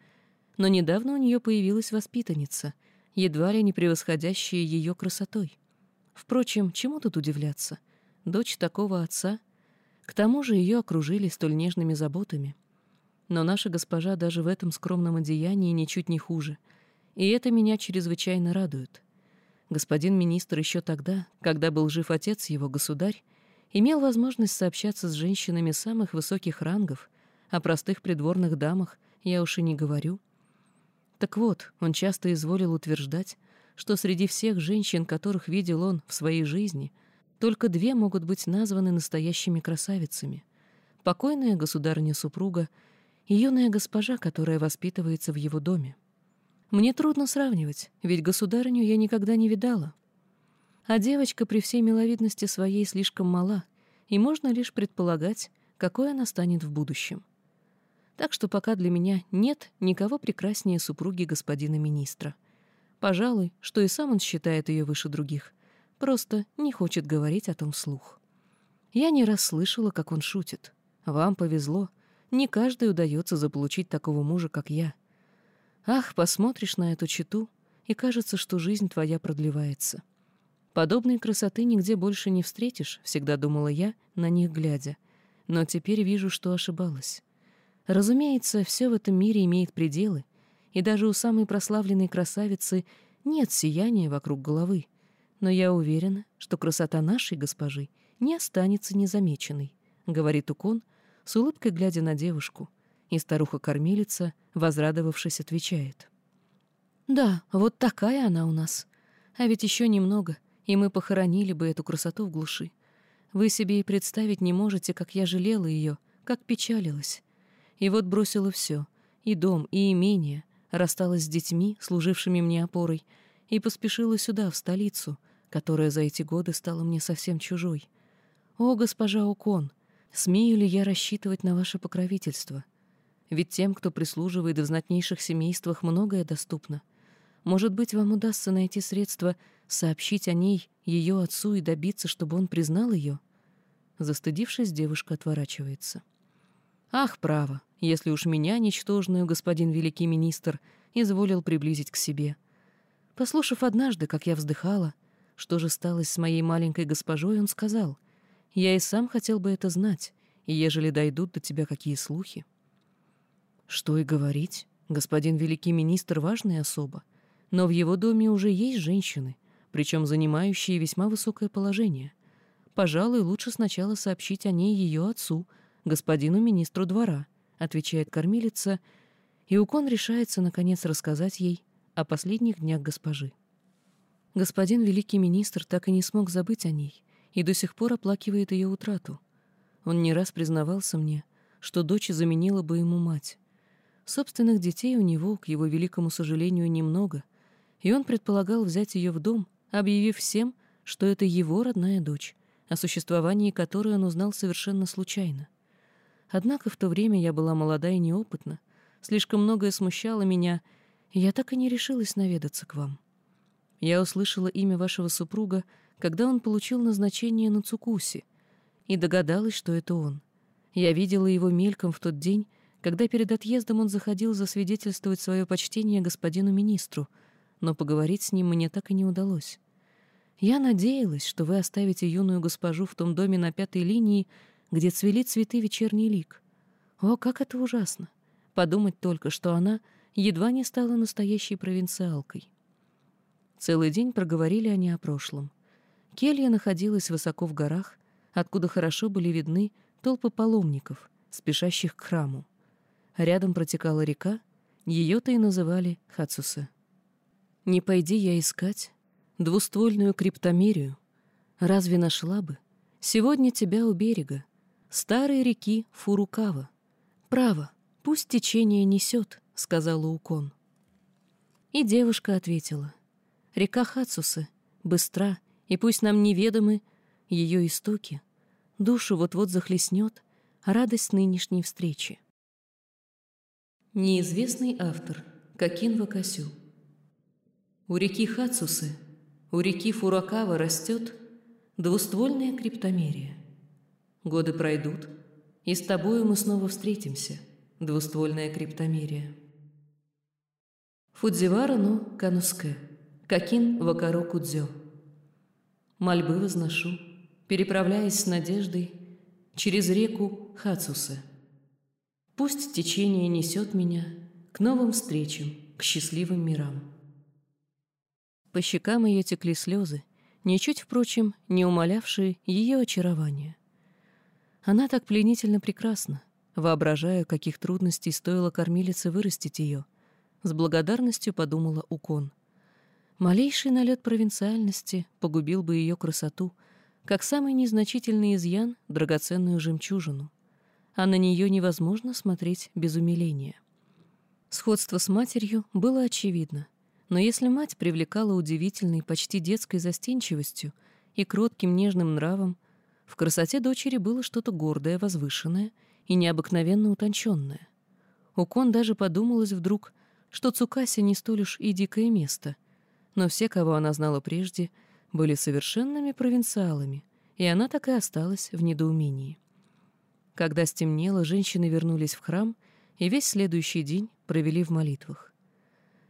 но недавно у нее появилась воспитанница, едва ли не превосходящая ее красотой. Впрочем, чему тут удивляться? Дочь такого отца. К тому же ее окружили столь нежными заботами. Но наша госпожа даже в этом скромном одеянии ничуть не хуже, и это меня чрезвычайно радует. Господин министр еще тогда, когда был жив отец его, государь, имел возможность сообщаться с женщинами самых высоких рангов, о простых придворных дамах я уж и не говорю. Так вот, он часто изволил утверждать, что среди всех женщин, которых видел он в своей жизни, только две могут быть названы настоящими красавицами. Покойная государыня-супруга и юная госпожа, которая воспитывается в его доме. Мне трудно сравнивать, ведь государыню я никогда не видала. А девочка при всей миловидности своей слишком мала, и можно лишь предполагать, какой она станет в будущем. Так что пока для меня нет никого прекраснее супруги господина министра — Пожалуй, что и сам он считает ее выше других, просто не хочет говорить о том вслух. Я не раз слышала, как он шутит. Вам повезло. Не каждый удается заполучить такого мужа, как я. Ах, посмотришь на эту читу, и кажется, что жизнь твоя продлевается. Подобной красоты нигде больше не встретишь, всегда думала я, на них глядя. Но теперь вижу, что ошибалась. Разумеется, все в этом мире имеет пределы, и даже у самой прославленной красавицы нет сияния вокруг головы. Но я уверена, что красота нашей госпожи не останется незамеченной, — говорит Укон, с улыбкой глядя на девушку, и старуха-кормилица, возрадовавшись, отвечает. «Да, вот такая она у нас. А ведь еще немного, и мы похоронили бы эту красоту в глуши. Вы себе и представить не можете, как я жалела ее, как печалилась. И вот бросила все — и дом, и имение — рассталась с детьми, служившими мне опорой, и поспешила сюда, в столицу, которая за эти годы стала мне совсем чужой. О, госпожа Укон, смею ли я рассчитывать на ваше покровительство? Ведь тем, кто прислуживает в знатнейших семействах, многое доступно. Может быть, вам удастся найти средства сообщить о ней ее отцу и добиться, чтобы он признал ее? Застыдившись, девушка отворачивается. Ах, право, если уж меня, ничтожную, господин великий министр, изволил приблизить к себе. Послушав однажды, как я вздыхала, что же стало с моей маленькой госпожой, он сказал, «Я и сам хотел бы это знать, и ежели дойдут до тебя какие слухи». Что и говорить, господин великий министр важная особа, но в его доме уже есть женщины, причем занимающие весьма высокое положение. Пожалуй, лучше сначала сообщить о ней ее отцу, господину министру двора, — отвечает кормилица, и Укон решается, наконец, рассказать ей о последних днях госпожи. Господин великий министр так и не смог забыть о ней и до сих пор оплакивает ее утрату. Он не раз признавался мне, что дочь заменила бы ему мать. Собственных детей у него, к его великому сожалению, немного, и он предполагал взять ее в дом, объявив всем, что это его родная дочь, о существовании которой он узнал совершенно случайно. Однако в то время я была молода и неопытна, слишком многое смущало меня, и я так и не решилась наведаться к вам. Я услышала имя вашего супруга, когда он получил назначение на Цукуси, и догадалась, что это он. Я видела его мельком в тот день, когда перед отъездом он заходил засвидетельствовать свое почтение господину министру, но поговорить с ним мне так и не удалось. Я надеялась, что вы оставите юную госпожу в том доме на пятой линии, где цвели цветы вечерний лик. О, как это ужасно! Подумать только, что она едва не стала настоящей провинциалкой. Целый день проговорили они о прошлом. Келья находилась высоко в горах, откуда хорошо были видны толпы паломников, спешащих к храму. Рядом протекала река, ее-то и называли Хацусе. Не пойди я искать двуствольную криптомерию, разве нашла бы сегодня тебя у берега, старой реки Фурукава. Право, пусть течение несет, — сказала Укон. И девушка ответила. «Река Хацусы, быстра, и пусть нам неведомы ее истоки, душу вот-вот захлестнет радость нынешней встречи». Неизвестный автор Кокин Вакасю У реки Хацусы, у реки Фуракава растет двуствольная криптомерия. Годы пройдут, и с тобою мы снова встретимся, двуствольная криптомерия. Фудзивара но кануске, какин вакаро кудзё. Мольбы возношу, переправляясь с надеждой через реку Хацусе. Пусть течение несет меня к новым встречам, к счастливым мирам. По щекам ее текли слезы, ничуть, впрочем, не умолявшие ее очарование. Она так пленительно прекрасна, воображая, каких трудностей стоило кормилице вырастить ее — с благодарностью подумала Укон. Малейший налет провинциальности погубил бы ее красоту, как самый незначительный изъян — драгоценную жемчужину. А на нее невозможно смотреть без умиления. Сходство с матерью было очевидно, но если мать привлекала удивительной, почти детской застенчивостью и кротким нежным нравом, в красоте дочери было что-то гордое, возвышенное и необыкновенно утонченное. Укон даже подумалось вдруг — что Цукаси не столь уж и дикое место, но все, кого она знала прежде, были совершенными провинциалами, и она так и осталась в недоумении. Когда стемнело, женщины вернулись в храм и весь следующий день провели в молитвах.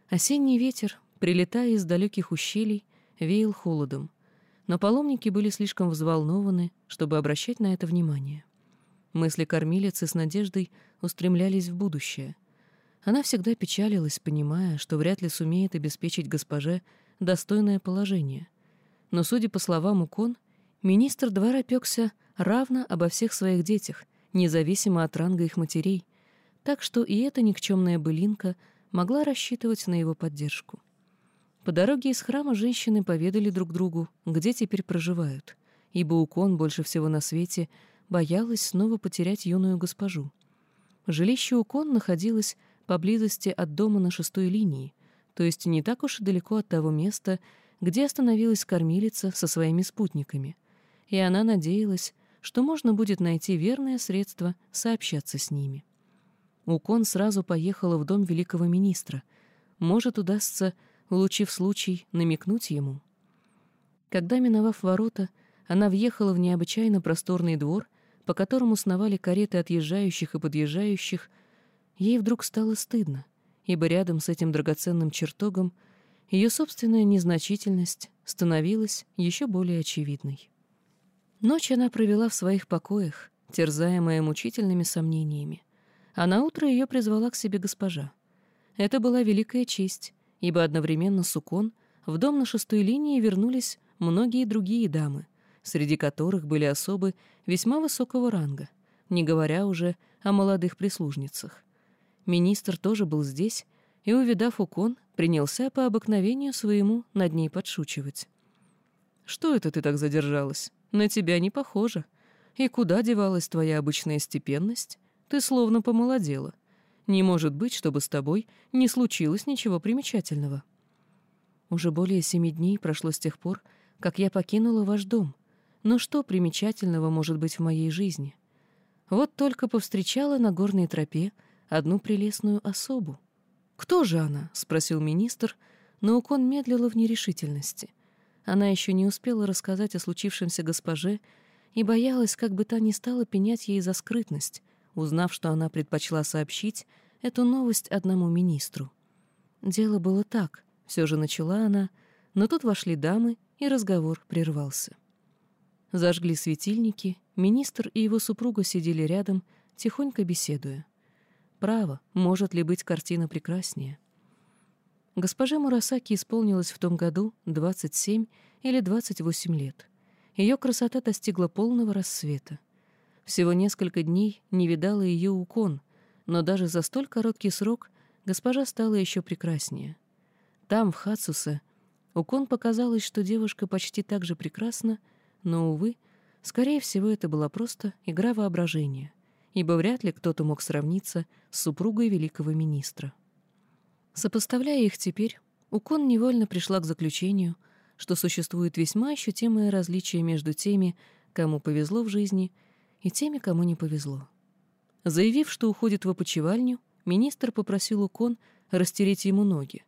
Осенний ветер, прилетая из далеких ущелий, веял холодом, но паломники были слишком взволнованы, чтобы обращать на это внимание. Мысли кормилицы с надеждой устремлялись в будущее — она всегда печалилась, понимая, что вряд ли сумеет обеспечить госпоже достойное положение. Но, судя по словам Укон, министр двора пекся равно обо всех своих детях, независимо от ранга их матерей, так что и эта никчемная былинка могла рассчитывать на его поддержку. По дороге из храма женщины поведали друг другу, где теперь проживают, ибо Укон больше всего на свете боялась снова потерять юную госпожу. Жилище Укон находилось поблизости от дома на шестой линии, то есть не так уж и далеко от того места, где остановилась кормилица со своими спутниками, и она надеялась, что можно будет найти верное средство сообщаться с ними. Укон сразу поехала в дом великого министра. Может, удастся, улучив случай, намекнуть ему. Когда, миновав ворота, она въехала в необычайно просторный двор, по которому сновали кареты отъезжающих и подъезжающих, Ей вдруг стало стыдно, ибо рядом с этим драгоценным чертогом ее собственная незначительность становилась еще более очевидной. Ночь она провела в своих покоях, терзаемая мучительными сомнениями, а на утро ее призвала к себе госпожа. Это была великая честь, ибо одновременно с Укон в дом на шестой линии вернулись многие другие дамы, среди которых были особы весьма высокого ранга, не говоря уже о молодых прислужницах. Министр тоже был здесь и, увидав Укон, принялся по обыкновению своему над ней подшучивать. «Что это ты так задержалась? На тебя не похоже. И куда девалась твоя обычная степенность? Ты словно помолодела. Не может быть, чтобы с тобой не случилось ничего примечательного». Уже более семи дней прошло с тех пор, как я покинула ваш дом. Но что примечательного может быть в моей жизни? Вот только повстречала на горной тропе одну прелестную особу. «Кто же она?» — спросил министр, но Укон медлила в нерешительности. Она еще не успела рассказать о случившемся госпоже и боялась, как бы та не стала пенять ей за скрытность, узнав, что она предпочла сообщить эту новость одному министру. Дело было так, все же начала она, но тут вошли дамы, и разговор прервался. Зажгли светильники, министр и его супруга сидели рядом, тихонько беседуя. Право, может ли быть картина прекраснее? Госпоже Мурасаки исполнилось в том году 27 или 28 лет. Ее красота достигла полного рассвета. Всего несколько дней не видала ее укон, но даже за столь короткий срок госпожа стала еще прекраснее. Там, в Хацусе, Укон показалось, что девушка почти так же прекрасна, но, увы, скорее всего, это была просто игра воображения ибо вряд ли кто-то мог сравниться с супругой великого министра. Сопоставляя их теперь, Укон невольно пришла к заключению, что существует весьма ощутимое различие между теми, кому повезло в жизни, и теми, кому не повезло. Заявив, что уходит в опочивальню, министр попросил Укон растереть ему ноги.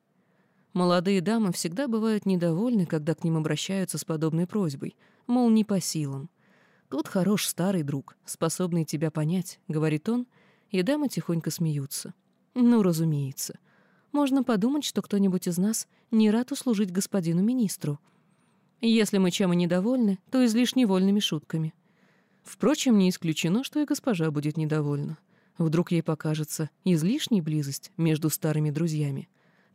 Молодые дамы всегда бывают недовольны, когда к ним обращаются с подобной просьбой, мол, не по силам. «Тут хорош старый друг, способный тебя понять», — говорит он, и дамы тихонько смеются. «Ну, разумеется. Можно подумать, что кто-нибудь из нас не рад услужить господину министру. Если мы чем и недовольны, то излишне вольными шутками. Впрочем, не исключено, что и госпожа будет недовольна. Вдруг ей покажется излишней близость между старыми друзьями.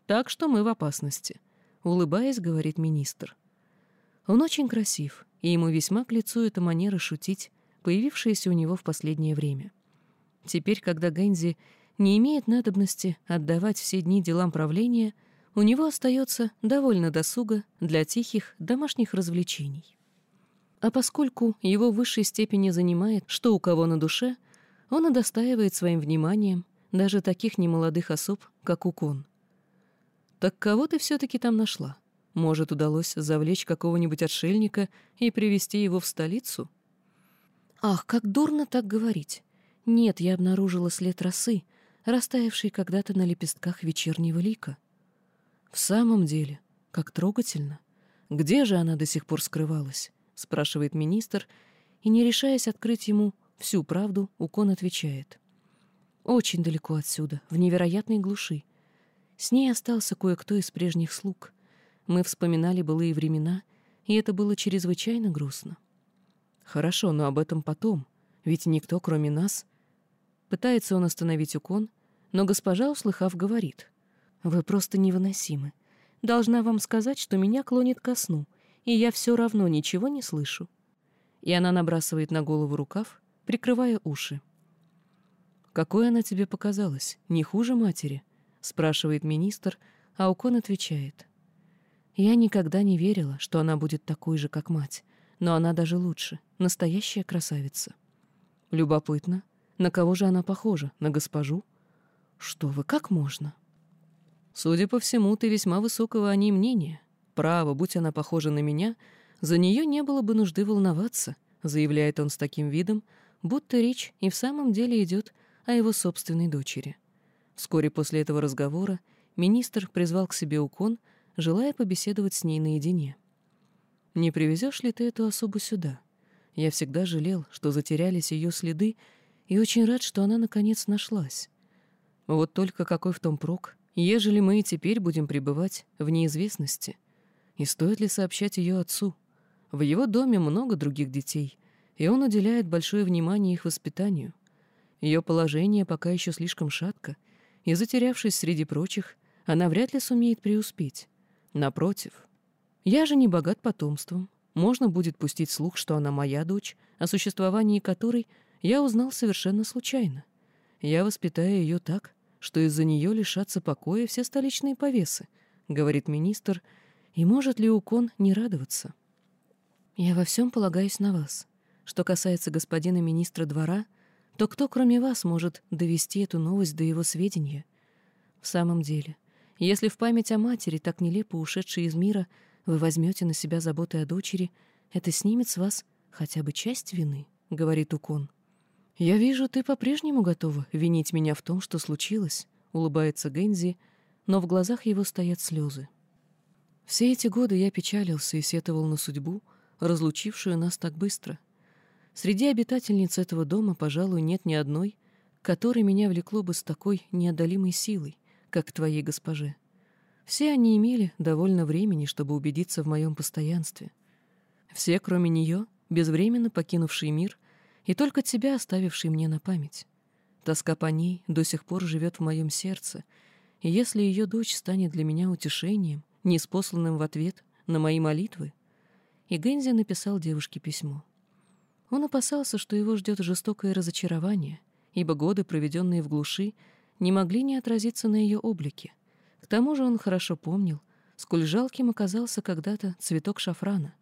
Так что мы в опасности», — улыбаясь, говорит министр. Он очень красив, и ему весьма к лицу эта манера шутить, появившаяся у него в последнее время. Теперь, когда Гэнзи не имеет надобности отдавать все дни делам правления, у него остается довольно досуга для тихих домашних развлечений. А поскольку его в высшей степени занимает, что у кого на душе, он удостаивает своим вниманием даже таких немолодых особ, как Укон. «Так кого ты все-таки там нашла? Может, удалось завлечь какого-нибудь отшельника и привести его в столицу?» «Ах, как дурно так говорить! Нет, я обнаружила след росы, растаявшей когда-то на лепестках вечернего лика. В самом деле, как трогательно. Где же она до сих пор скрывалась? Спрашивает министр, и, не решаясь открыть ему всю правду, Укон отвечает. Очень далеко отсюда, в невероятной глуши. С ней остался кое-кто из прежних слуг. Мы вспоминали былые времена, и это было чрезвычайно грустно. Хорошо, но об этом потом, ведь никто, кроме нас... Пытается он остановить Укон, но госпожа, услыхав, говорит. «Вы просто невыносимы. Должна вам сказать, что меня клонит ко сну, и я все равно ничего не слышу». И она набрасывает на голову рукав, прикрывая уши. «Какой она тебе показалась? Не хуже матери?» — спрашивает министр, а Укон отвечает. «Я никогда не верила, что она будет такой же, как мать, но она даже лучше, настоящая красавица». «Любопытно. На кого же она похожа? На госпожу?» «Что вы, как можно?» «Судя по всему, ты весьма высокого о ней мнения. Право, будь она похожа на меня, за нее не было бы нужды волноваться», — заявляет он с таким видом, будто речь и в самом деле идет о его собственной дочери. Вскоре после этого разговора министр призвал к себе Укон, желая побеседовать с ней наедине. «Не привезешь ли ты эту особу сюда? Я всегда жалел, что затерялись ее следы, и очень рад, что она наконец нашлась. Вот только какой в том прок, ежели мы и теперь будем пребывать в неизвестности? И стоит ли сообщать ее отцу? В его доме много других детей, и он уделяет большое внимание их воспитанию. Ее положение пока еще слишком шатко, и, затерявшись среди прочих, она вряд ли сумеет преуспеть. Напротив. Я же не богат потомством. Можно будет пустить слух, что она моя дочь, о существовании которой я узнал совершенно случайно. Я воспитаю ее так, что из-за нее лишатся покоя все столичные повесы, говорит министр, и может ли Укон не радоваться? Я во всем полагаюсь на вас. Что касается господина министра двора, то кто, кроме вас, может довести эту новость до его сведения? В самом деле, если в память о матери, так нелепо ушедшей из мира, вы возьмете на себя заботы о дочери, это снимет с вас хотя бы часть вины, — говорит Укон. «Я вижу, ты по-прежнему готова винить меня в том, что случилось», — улыбается Гэнзи, но в глазах его стоят слезы. «Все эти годы я печалился и сетовал на судьбу, разлучившую нас так быстро. Среди обитательниц этого дома, пожалуй, нет ни одной, которой меня влекло бы с такой неодолимой силой, как твоей госпоже. Все они имели довольно времени, чтобы убедиться в моем постоянстве. Все, кроме нее, безвременно покинувшие мир, и только тебя, оставивший мне на память. Тоска по ней до сих пор живет в моем сердце, и если ее дочь станет для меня утешением, неспосланным в ответ на мои молитвы... И Гензи написал девушке письмо. Он опасался, что его ждет жестокое разочарование, ибо годы, проведенные в глуши, не могли не отразиться на ее облике. К тому же он хорошо помнил, сколь жалким оказался когда-то цветок шафрана.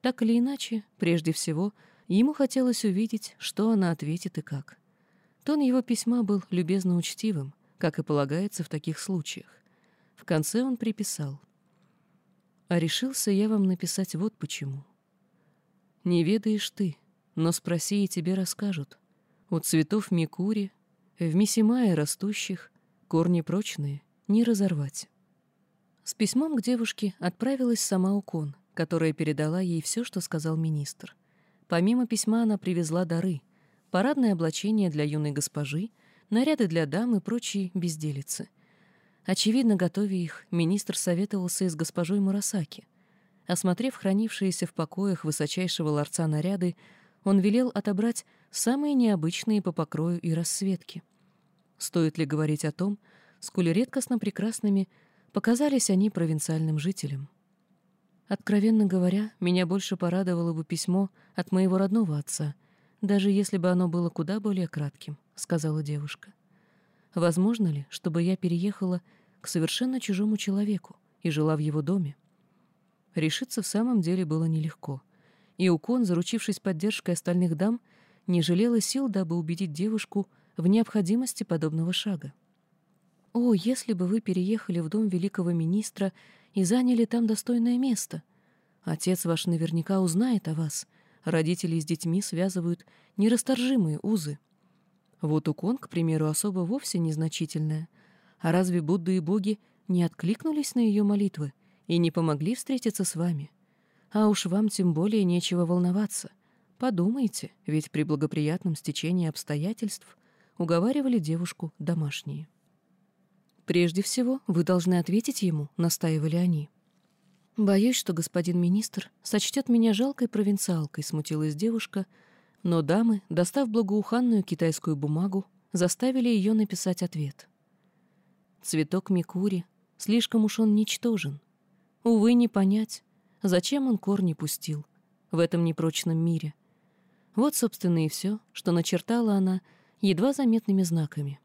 Так или иначе, прежде всего, Ему хотелось увидеть, что она ответит и как. Тон его письма был любезно учтивым, как и полагается в таких случаях. В конце он приписал. «А решился я вам написать вот почему. Не ведаешь ты, но спроси, и тебе расскажут. У цветов микури, в мисимае растущих, корни прочные, не разорвать». С письмом к девушке отправилась сама Укон, которая передала ей все, что сказал министр. Помимо письма она привезла дары — парадное облачение для юной госпожи, наряды для дам и прочие безделицы. Очевидно, готовя их, министр советовался и с госпожой Мурасаки. Осмотрев хранившиеся в покоях высочайшего ларца наряды, он велел отобрать самые необычные по покрою и расцветке. Стоит ли говорить о том, сколь редкостно прекрасными — Показались они провинциальным жителям. Откровенно говоря, меня больше порадовало бы письмо от моего родного отца, даже если бы оно было куда более кратким, — сказала девушка. Возможно ли, чтобы я переехала к совершенно чужому человеку и жила в его доме? Решиться в самом деле было нелегко, и Укон, заручившись поддержкой остальных дам, не жалела сил, дабы убедить девушку в необходимости подобного шага. «О, если бы вы переехали в дом великого министра и заняли там достойное место! Отец ваш наверняка узнает о вас. Родители с детьми связывают нерасторжимые узы. Вот у Кон, к примеру, особо вовсе незначительная. А разве Будда и боги не откликнулись на ее молитвы и не помогли встретиться с вами? А уж вам тем более нечего волноваться. Подумайте, ведь при благоприятном стечении обстоятельств уговаривали девушку домашние. «Прежде всего, вы должны ответить ему», — настаивали они. «Боюсь, что господин министр сочтет меня жалкой провинциалкой», — смутилась девушка, но дамы, достав благоуханную китайскую бумагу, заставили ее написать ответ. «Цветок Микури, слишком уж он ничтожен. Увы, не понять, зачем он корни пустил в этом непрочном мире. Вот, собственно, и все, что начертала она едва заметными знаками.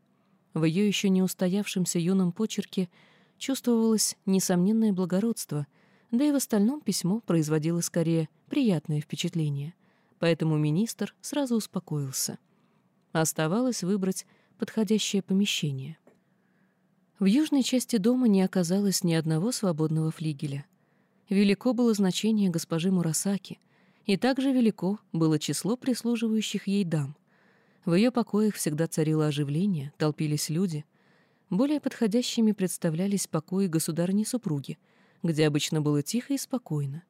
В ее еще не устоявшемся юном почерке чувствовалось несомненное благородство, да и в остальном письмо производило скорее приятное впечатление, поэтому министр сразу успокоился. Оставалось выбрать подходящее помещение. В южной части дома не оказалось ни одного свободного флигеля. Велико было значение госпожи Мурасаки, и также велико было число прислуживающих ей дам. В ее покоях всегда царило оживление, толпились люди. Более подходящими представлялись покои государни-супруги, где обычно было тихо и спокойно.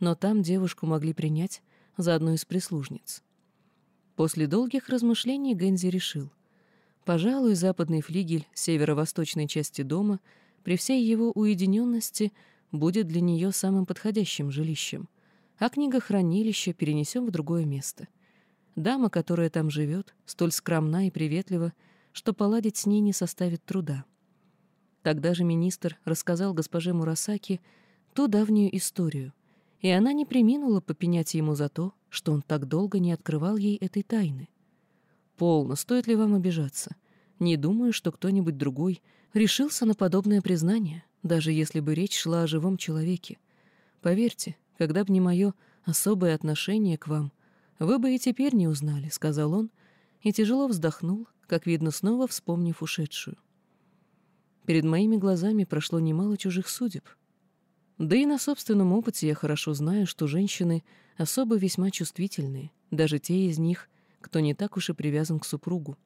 Но там девушку могли принять за одну из прислужниц. После долгих размышлений Гэнзи решил. Пожалуй, западный флигель северо-восточной части дома при всей его уединенности будет для нее самым подходящим жилищем, а книгохранилище перенесем в другое место — Дама, которая там живет, столь скромна и приветлива, что поладить с ней не составит труда. Тогда же министр рассказал госпоже Мурасаки ту давнюю историю, и она не приминула попенять ему за то, что он так долго не открывал ей этой тайны. «Полно, стоит ли вам обижаться? Не думаю, что кто-нибудь другой решился на подобное признание, даже если бы речь шла о живом человеке. Поверьте, когда б не мое особое отношение к вам — «Вы бы и теперь не узнали», — сказал он, и тяжело вздохнул, как видно, снова вспомнив ушедшую. Перед моими глазами прошло немало чужих судеб. Да и на собственном опыте я хорошо знаю, что женщины особо весьма чувствительные, даже те из них, кто не так уж и привязан к супругу.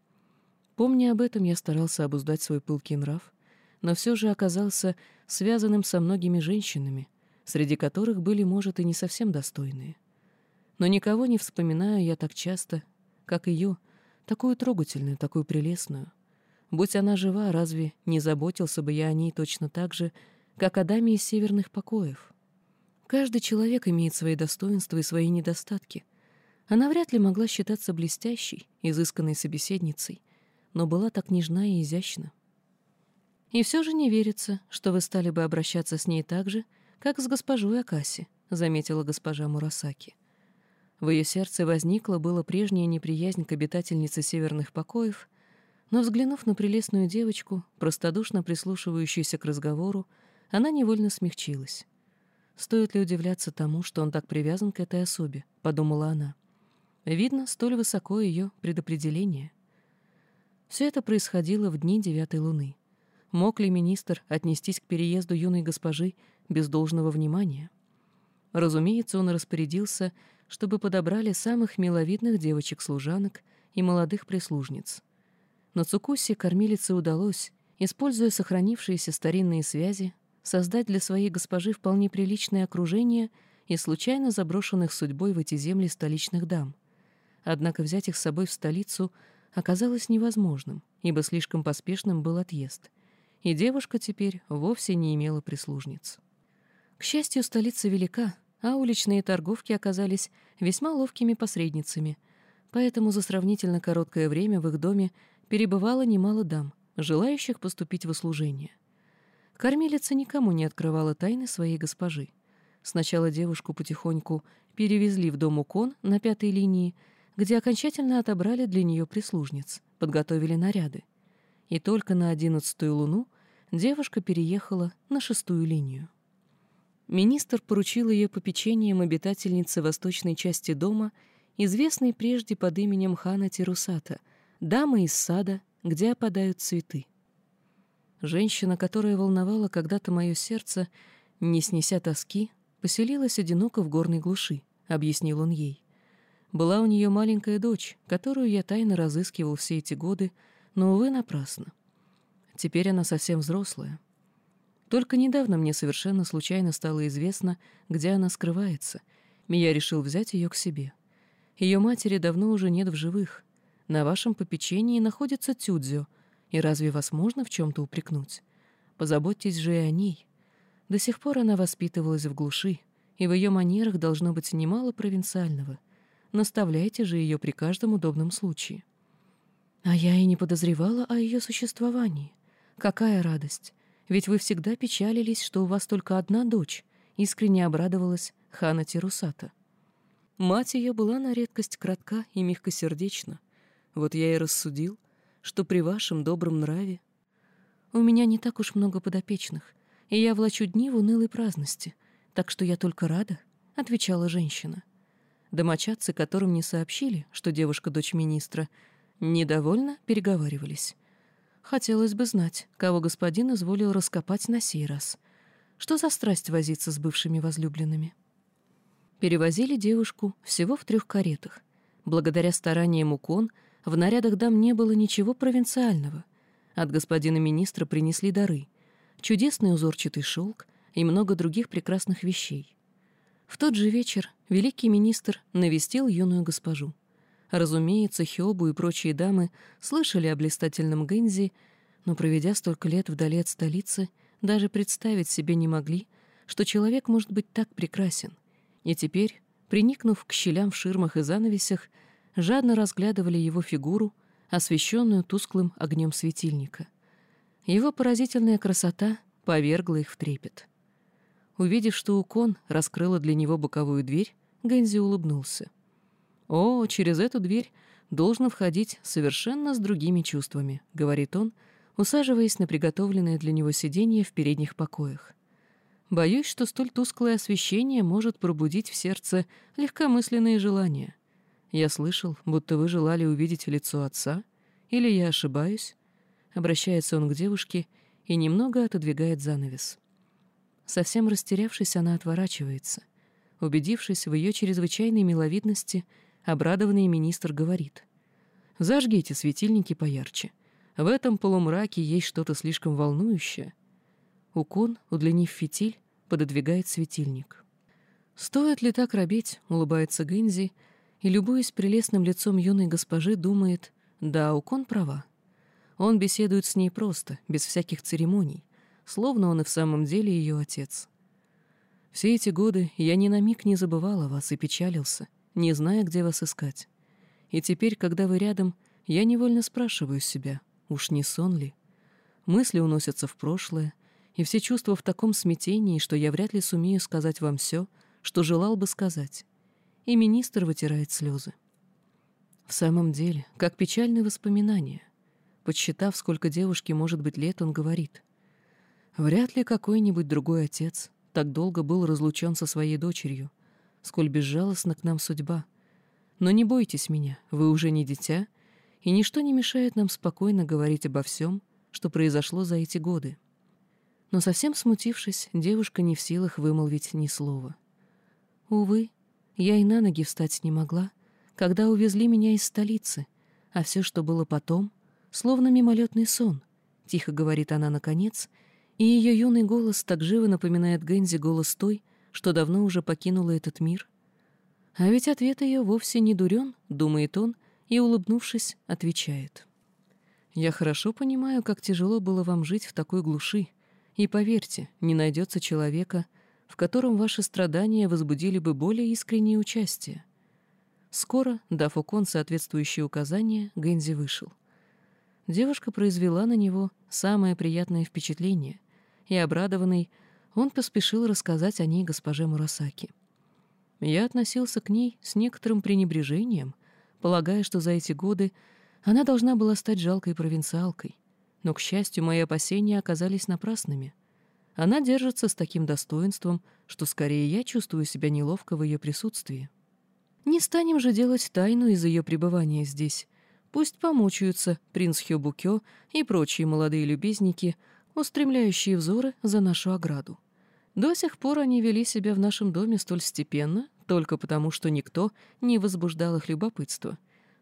Помня об этом, я старался обуздать свой пылкий нрав, но все же оказался связанным со многими женщинами, среди которых были, может, и не совсем достойные. Но никого не вспоминаю я так часто, как ее, такую трогательную, такую прелестную. Будь она жива, разве не заботился бы я о ней точно так же, как о из северных покоев? Каждый человек имеет свои достоинства и свои недостатки. Она вряд ли могла считаться блестящей, изысканной собеседницей, но была так нежна и изящна. И все же не верится, что вы стали бы обращаться с ней так же, как с госпожой Акаси, заметила госпожа Мурасаки. В ее сердце возникла была прежняя неприязнь к обитательнице северных покоев, но, взглянув на прелестную девочку, простодушно прислушивающуюся к разговору, она невольно смягчилась. «Стоит ли удивляться тому, что он так привязан к этой особе?» — подумала она. «Видно, столь высоко ее предопределение». Все это происходило в дни девятой луны. Мог ли министр отнестись к переезду юной госпожи без должного внимания? Разумеется, он распорядился, чтобы подобрали самых миловидных девочек-служанок и молодых прислужниц. Но Цукуси кормилице удалось, используя сохранившиеся старинные связи, создать для своей госпожи вполне приличное окружение и случайно заброшенных судьбой в эти земли столичных дам. Однако взять их с собой в столицу оказалось невозможным, ибо слишком поспешным был отъезд, и девушка теперь вовсе не имела прислужниц. К счастью, столица велика, а уличные торговки оказались весьма ловкими посредницами, поэтому за сравнительно короткое время в их доме перебывало немало дам, желающих поступить в услужение. Кормилица никому не открывала тайны своей госпожи. Сначала девушку потихоньку перевезли в дом Укон на пятой линии, где окончательно отобрали для нее прислужниц, подготовили наряды. И только на одиннадцатую луну девушка переехала на шестую линию. Министр поручил ее попечением обитательницы восточной части дома, известной прежде под именем хана Тирусата, дамы из сада, где опадают цветы. Женщина, которая волновала когда-то мое сердце, не снеся тоски, поселилась одиноко в горной глуши, — объяснил он ей. Была у нее маленькая дочь, которую я тайно разыскивал все эти годы, но, увы, напрасно. Теперь она совсем взрослая. Только недавно мне совершенно случайно стало известно, где она скрывается, и я решил взять ее к себе. Ее матери давно уже нет в живых. На вашем попечении находится Тюдзю, и разве вас можно в чем-то упрекнуть? Позаботьтесь же и о ней. До сих пор она воспитывалась в глуши, и в ее манерах должно быть немало провинциального — Наставляйте же ее при каждом удобном случае. А я и не подозревала о ее существовании. Какая радость! Ведь вы всегда печалились, что у вас только одна дочь, искренне обрадовалась Хана Тирусата. Мать ее была на редкость кратка и мягкосердечна. Вот я и рассудил, что при вашем добром нраве у меня не так уж много подопечных, и я влачу дни в унылой праздности, так что я только рада, — отвечала женщина. Домочадцы, которым не сообщили, что девушка дочь министра, недовольно переговаривались. Хотелось бы знать, кого господин изволил раскопать на сей раз. Что за страсть возиться с бывшими возлюбленными? Перевозили девушку всего в трех каретах. Благодаря стараниям Укон в нарядах дам не было ничего провинциального. От господина министра принесли дары — чудесный узорчатый шелк и много других прекрасных вещей. В тот же вечер великий министр навестил юную госпожу. Разумеется, Хёбу и прочие дамы слышали о блистательном Гэнзи, но, проведя столько лет вдали от столицы, даже представить себе не могли, что человек может быть так прекрасен. И теперь, приникнув к щелям в ширмах и занавесях, жадно разглядывали его фигуру, освещенную тусклым огнем светильника. Его поразительная красота повергла их в трепет. Увидев, что Укон раскрыла для него боковую дверь, Гэнзи улыбнулся. «О, через эту дверь должно входить совершенно с другими чувствами», — говорит он, усаживаясь на приготовленное для него сиденье в передних покоях. «Боюсь, что столь тусклое освещение может пробудить в сердце легкомысленные желания. Я слышал, будто вы желали увидеть лицо отца, или я ошибаюсь?» Обращается он к девушке и немного отодвигает занавес. Совсем растерявшись, она отворачивается. Убедившись в ее чрезвычайной миловидности, обрадованный министр говорит. «Зажгите светильники поярче. В этом полумраке есть что-то слишком волнующее». Укон, удлинив фитиль, пододвигает светильник. «Стоит ли так робеть?» — улыбается Гэнзи, и, любуясь прелестным лицом юной госпожи, думает, «Да, Укон права. Он беседует с ней просто, без всяких церемоний словно он и в самом деле ее отец. Все эти годы я ни на миг не забывал о вас и печалился, не зная, где вас искать. И теперь, когда вы рядом, я невольно спрашиваю себя, уж не сон ли? Мысли уносятся в прошлое, и все чувства в таком смятении, что я вряд ли сумею сказать вам все, что желал бы сказать. И министр вытирает слезы. В самом деле, как печальные воспоминания. Подсчитав, сколько девушке может быть лет, он говорит. Вряд ли какой-нибудь другой отец так долго был разлучен со своей дочерью, сколь безжалостна к нам судьба. Но не бойтесь меня, вы уже не дитя, и ничто не мешает нам спокойно говорить обо всем, что произошло за эти годы. Но совсем смутившись, девушка не в силах вымолвить ни слова. Увы, я и на ноги встать не могла, когда увезли меня из столицы, а все, что было потом, словно мимолетный сон, — тихо говорит она наконец, и ее юный голос так живо напоминает Гэнзи голос той, что давно уже покинула этот мир. А ведь ответ ее вовсе не дурен, думает он, и, улыбнувшись, отвечает. «Я хорошо понимаю, как тяжело было вам жить в такой глуши, и поверьте, не найдется человека, в котором ваши страдания возбудили бы более искреннее участие. Скоро, дав Укон соответствующие указания, Гэнзи вышел. Девушка произвела на него самое приятное впечатление, и, обрадованный, он поспешил рассказать о ней госпоже Мурасаки. Я относился к ней с некоторым пренебрежением, полагая, что за эти годы она должна была стать жалкой провинциалкой. Но, к счастью, мои опасения оказались напрасными. Она держится с таким достоинством, что скорее я чувствую себя неловко в ее присутствии. Не станем же делать тайну из ее пребывания здесь. Пусть помучаются принц Хёбукё и прочие молодые любезники, устремляющие взоры за нашу ограду. До сих пор они вели себя в нашем доме столь степенно, только потому, что никто не возбуждал их любопытство.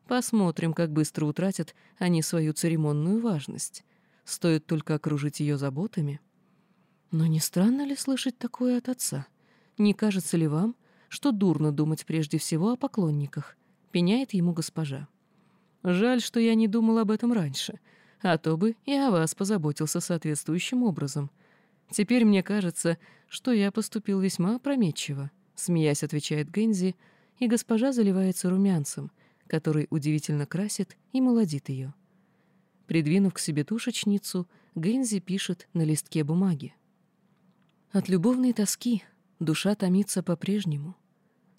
Посмотрим, как быстро утратят они свою церемонную важность. Стоит только окружить ее заботами. Но не странно ли слышать такое от отца? Не кажется ли вам, что дурно думать прежде всего о поклонниках? Пеняет ему госпожа. Жаль, что я не думал об этом раньше, а то бы и о вас позаботился соответствующим образом. Теперь мне кажется, что я поступил весьма опрометчиво, смеясь, отвечает Гензи, и госпожа заливается румянцем, который удивительно красит и молодит ее. Придвинув к себе тушечницу, Гензи пишет на листке бумаги. От любовной тоски душа томится по-прежнему.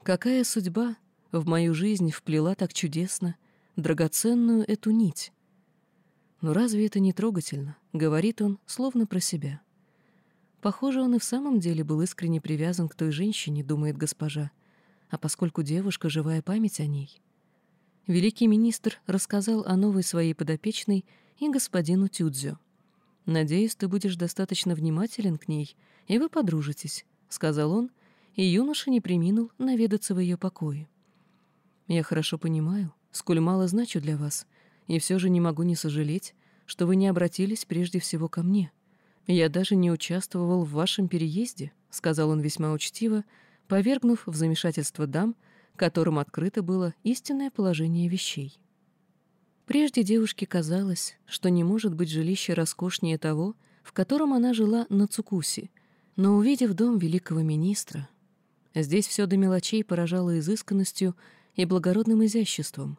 Какая судьба в мою жизнь вплела так чудесно драгоценную эту нить? Но разве это не трогательно? Говорит он, словно про себя. Похоже, он и в самом деле был искренне привязан к той женщине, думает госпожа, а поскольку девушка — живая память о ней. Великий министр рассказал о новой своей подопечной и господину Тюдзю. «Надеюсь, ты будешь достаточно внимателен к ней, и вы подружитесь», — сказал он, и юноша не приминул наведаться в ее покое. «Я хорошо понимаю, сколь мало значу для вас, и все же не могу не сожалеть, что вы не обратились прежде всего ко мне. Я даже не участвовал в вашем переезде», — сказал он весьма учтиво, повергнув в замешательство дам, которым открыто было истинное положение вещей. Прежде девушке казалось, что не может быть жилище роскошнее того, в котором она жила на Цукуси, но увидев дом великого министра, здесь все до мелочей поражало изысканностью и благородным изяществом.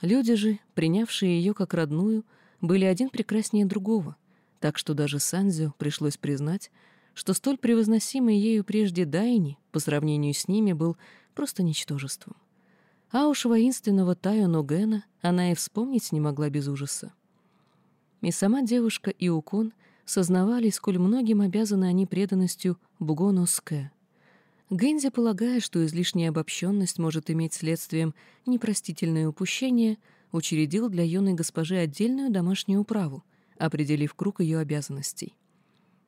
Люди же, принявшие ее как родную, были один прекраснее другого, так что даже Санзю пришлось признать, что столь превозносимый ею прежде Дайни по сравнению с ними был просто ничтожеством. А уж воинственного Таю Ногена она и вспомнить не могла без ужаса. И сама девушка и Укон сознавали, сколь многим обязаны они преданностью Бугоноске. Гэнзи, полагая, что излишняя обобщенность может иметь следствием непростительное упущение, учредил для юной госпожи отдельную домашнюю управу, определив круг ее обязанностей.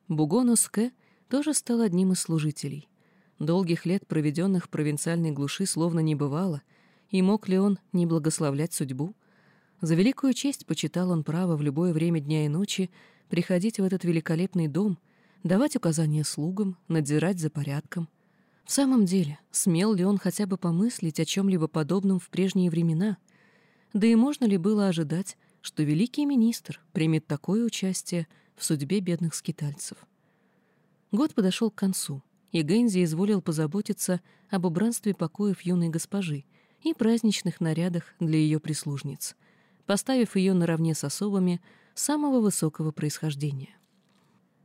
Бугоноске тоже стал одним из служителей. Долгих лет, проведенных в провинциальной глуши, словно не бывало — и мог ли он не благословлять судьбу? За великую честь почитал он право в любое время дня и ночи приходить в этот великолепный дом, давать указания слугам, надзирать за порядком. В самом деле, смел ли он хотя бы помыслить о чем-либо подобном в прежние времена? Да и можно ли было ожидать, что великий министр примет такое участие в судьбе бедных скитальцев? Год подошел к концу, и Гэнзи изволил позаботиться об убранстве покоев юной госпожи — и праздничных нарядах для ее прислужниц, поставив ее наравне с особами самого высокого происхождения.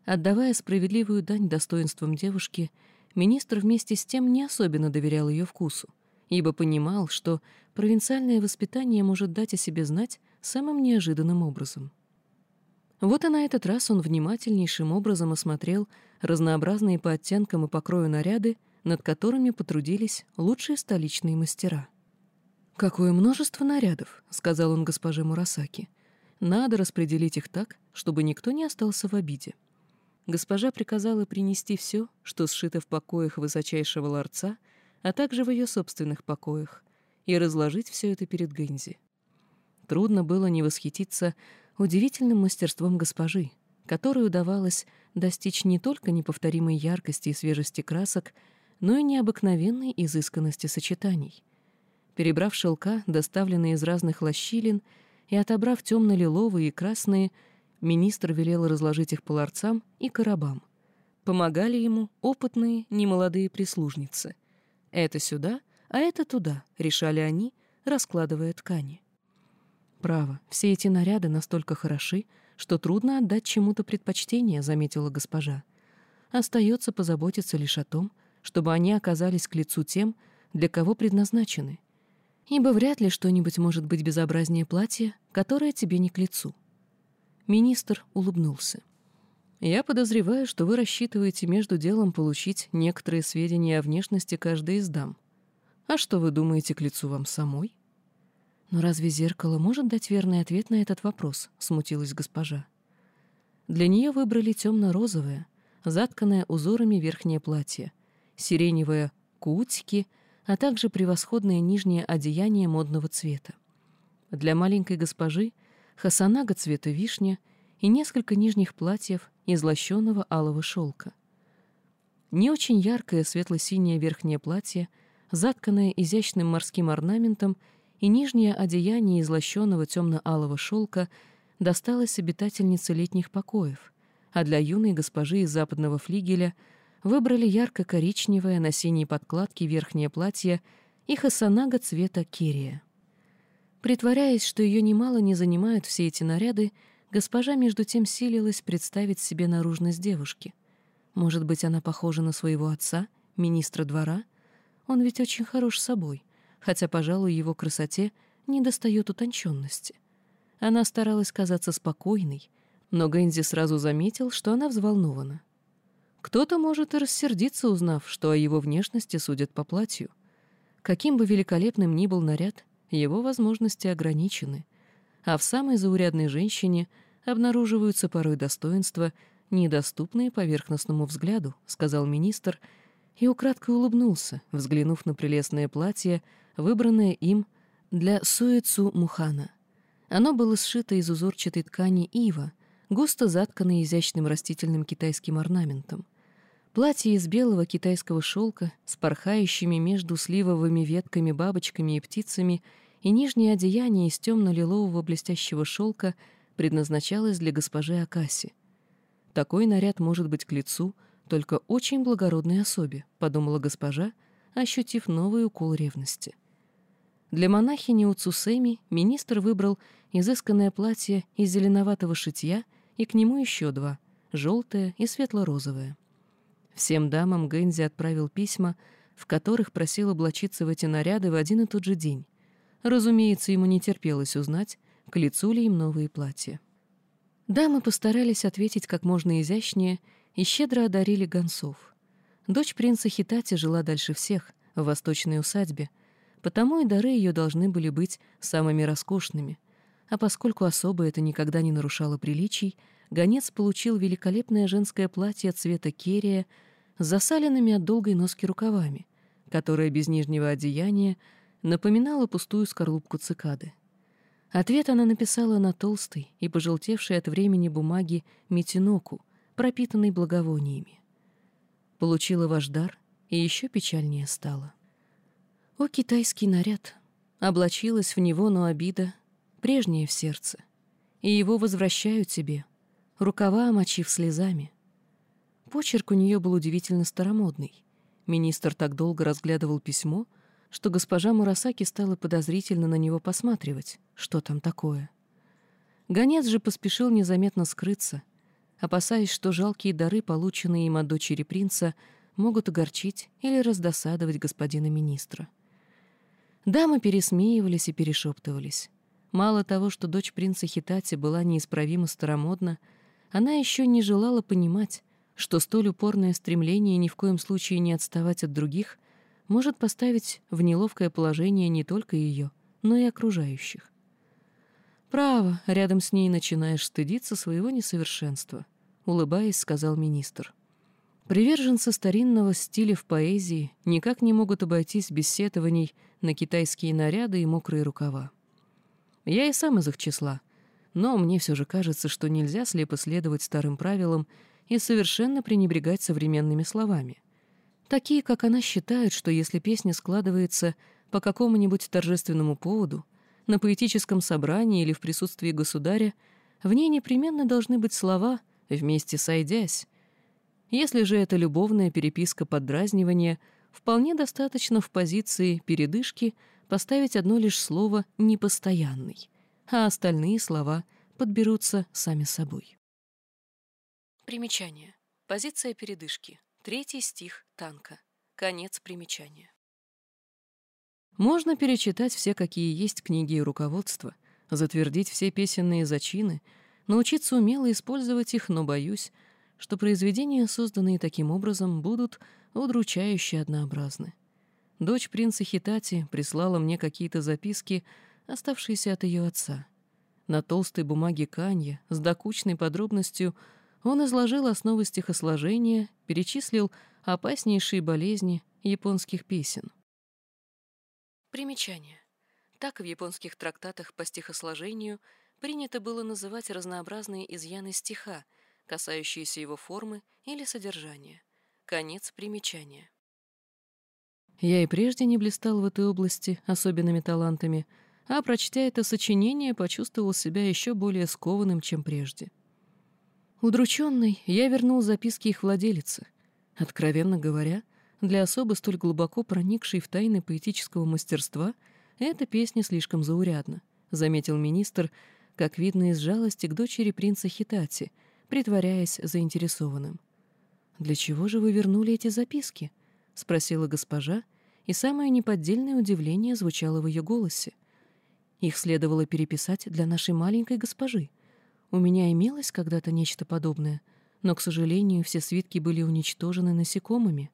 Отдавая справедливую дань достоинствам девушки, министр вместе с тем не особенно доверял ее вкусу, ибо понимал, что провинциальное воспитание может дать о себе знать самым неожиданным образом. Вот и на этот раз он внимательнейшим образом осмотрел разнообразные по оттенкам и покрою наряды, над которыми потрудились лучшие столичные мастера. «Какое множество нарядов», — сказал он госпоже Мурасаки. надо распределить их так, чтобы никто не остался в обиде. Госпожа приказала принести все, что сшито в покоях высочайшего ларца, а также в ее собственных покоях, и разложить все это перед Гэнзи. Трудно было не восхититься удивительным мастерством госпожи, которой удавалось достичь не только неповторимой яркости и свежести красок, но и необыкновенной изысканности сочетаний. Перебрав шелка, доставленные из разных лощилин, и отобрав темно-лиловые и красные, министр велел разложить их по ларцам и коробам. Помогали ему опытные, немолодые прислужницы. Это сюда, а это туда, решали они, раскладывая ткани. Право, все эти наряды настолько хороши, что трудно отдать чему-то предпочтение, заметила госпожа. Остается позаботиться лишь о том, чтобы они оказались к лицу тем, для кого предназначены. Ибо вряд ли что-нибудь может быть безобразнее платья, которое тебе не к лицу. Министр улыбнулся. «Я подозреваю, что вы рассчитываете между делом получить некоторые сведения о внешности каждой из дам. А что вы думаете к лицу вам самой?» «Но разве зеркало может дать верный ответ на этот вопрос?» — смутилась госпожа. Для нее выбрали темно-розовое, затканное узорами верхнее платье, сиреневое — кутики, а также превосходное нижнее одеяние модного цвета. Для маленькой госпожи — хасанага цвета вишня и несколько нижних платьев из лощеного алого шелка. Не очень яркое светло-синее верхнее платье, затканное изящным морским орнаментом и нижнее одеяние из лощеного темно-алого шелка досталось обитательнице летних покоев, а для юной госпожи из западного флигеля выбрали ярко-коричневое на синей подкладке верхнее платье и хасанага цвета керия. Притворяясь, что ее немало не занимают все эти наряды, госпожа между тем силилась представить себе наружность девушки. Может быть, она похожа на своего отца, министра двора? Он ведь очень хорош собой, хотя, пожалуй, его красоте не достает утонченности. Она старалась казаться спокойной, но Гэнзи сразу заметил, что она взволнована. Кто-то может и рассердиться, узнав, что о его внешности судят по платью. Каким бы великолепным ни был наряд, его возможности ограничены, а в самой заурядной женщине обнаруживаются порой достоинства, недоступные поверхностному взгляду, сказал министр, и украдкой улыбнулся, взглянув на прелестное платье, выбранное им для Суэцу Мухана. Оно было сшито из узорчатой ткани ива, густо затканной изящным растительным китайским орнаментом. Платье из белого китайского шелка с порхающими между сливовыми ветками бабочками и птицами и нижнее одеяние из темно-лилового блестящего шелка предназначалось для госпожи Акаси. Такой наряд может быть к лицу только очень благородной особе, подумала госпожа, ощутив новый укол ревности. Для монахини Уцусеми министр выбрал изысканное платье из зеленоватого шитья и к нему еще два — желтое и светло-розовое. Всем дамам Гэнзи отправил письма, в которых просил облачиться в эти наряды в один и тот же день. Разумеется, ему не терпелось узнать, к лицу ли им новые платья. Дамы постарались ответить как можно изящнее и щедро одарили гонцов. Дочь принца Хитати жила дальше всех, в восточной усадьбе, потому и дары ее должны были быть самыми роскошными. А поскольку особо это никогда не нарушало приличий, гонец получил великолепное женское платье цвета керия с засаленными от долгой носки рукавами, которое без нижнего одеяния напоминало пустую скорлупку цикады. Ответ она написала на толстой и пожелтевшей от времени бумаги метиноку, пропитанной благовониями. Получила ваш дар, и еще печальнее стало. О, китайский наряд! Облачилась в него, но обида, прежняя в сердце, и его возвращают тебе, рукава омочив слезами. Почерк у нее был удивительно старомодный. Министр так долго разглядывал письмо, что госпожа Мурасаки стала подозрительно на него посматривать, что там такое. Гонец же поспешил незаметно скрыться, опасаясь, что жалкие дары, полученные им от дочери принца, могут огорчить или раздосадовать господина министра. Дамы пересмеивались и перешептывались. Мало того, что дочь принца Хитати была неисправимо старомодна, она еще не желала понимать, что столь упорное стремление ни в коем случае не отставать от других может поставить в неловкое положение не только ее, но и окружающих. «Право, рядом с ней начинаешь стыдиться своего несовершенства», — улыбаясь, сказал министр. Приверженцы старинного стиля в поэзии никак не могут обойтись без сетований на китайские наряды и мокрые рукава. Я и сам из их числа, но мне все же кажется, что нельзя слепо следовать старым правилам и совершенно пренебрегать современными словами. Такие, как она, считают, что если песня складывается по какому-нибудь торжественному поводу, на поэтическом собрании или в присутствии государя, в ней непременно должны быть слова «вместе сойдясь», если же это любовная переписка поддразнивания, вполне достаточно в позиции передышки поставить одно лишь слово «непостоянный», а остальные слова подберутся сами собой. Примечание. Позиция передышки. Третий стих танка. Конец примечания. Можно перечитать все, какие есть книги и руководства, затвердить все песенные зачины, научиться умело использовать их, но, боюсь, что произведения, созданные таким образом, будут удручающе однообразны. Дочь принца Хитати прислала мне какие-то записки, оставшиеся от ее отца. На толстой бумаге Канья с докучной подробностью он изложил основы стихосложения, перечислил опаснейшие болезни японских песен. Примечание. Так в японских трактатах по стихосложению принято было называть разнообразные изъяны стиха — касающиеся его формы или содержания. Конец примечания. Я и прежде не блистал в этой области особенными талантами, а, прочтя это сочинение, почувствовал себя еще более скованным, чем прежде. Удрученный, я вернул записки их владелицы. Откровенно говоря, для особо столь глубоко проникшей в тайны поэтического мастерства эта песня слишком заурядна, заметил министр, как видно из жалости к дочери принца Хитати — притворяясь заинтересованным. «Для чего же вы вернули эти записки?» — спросила госпожа, и самое неподдельное удивление звучало в ее голосе. «Их следовало переписать для нашей маленькой госпожи. У меня имелось когда-то нечто подобное, но, к сожалению, все свитки были уничтожены насекомыми.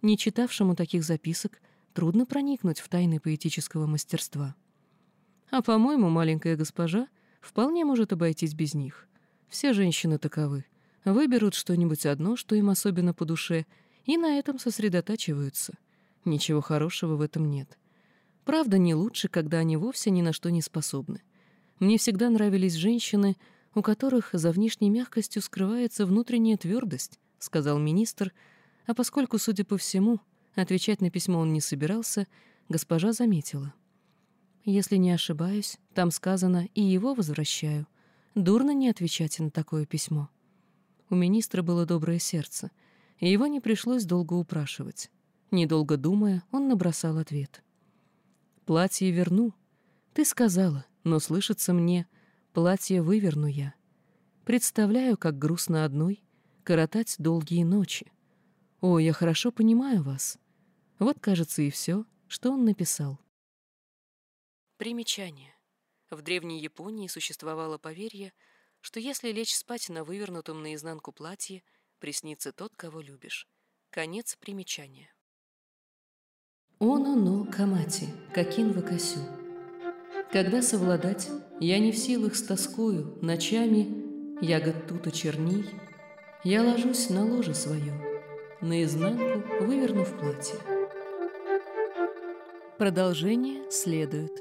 Не читавшему таких записок трудно проникнуть в тайны поэтического мастерства. А, по-моему, маленькая госпожа вполне может обойтись без них. Все женщины таковы. Выберут что-нибудь одно, что им особенно по душе, и на этом сосредотачиваются. Ничего хорошего в этом нет. Правда, не лучше, когда они вовсе ни на что не способны. Мне всегда нравились женщины, у которых за внешней мягкостью скрывается внутренняя твердость, сказал министр, а поскольку, судя по всему, отвечать на письмо он не собирался, госпожа заметила. Если не ошибаюсь, там сказано «и его возвращаю». Дурно не отвечать на такое письмо. У министра было доброе сердце, и его не пришлось долго упрашивать. Недолго думая, он набросал ответ. «Платье верну. Ты сказала, но слышится мне, платье выверну я. Представляю, как грустно одной коротать долгие ночи. О, я хорошо понимаю вас». Вот, кажется, и все, что он написал. Примечание. В древней Японии существовало поверье, что если лечь спать на вывернутом наизнанку платье, приснится тот, кого любишь. Конец примечания. Оно но камати, какин вакасю. Когда совладать, я не в силах с тоскою, ночами, ягод тута черней, я ложусь на ложе свое, наизнанку вывернув платье. Продолжение следует.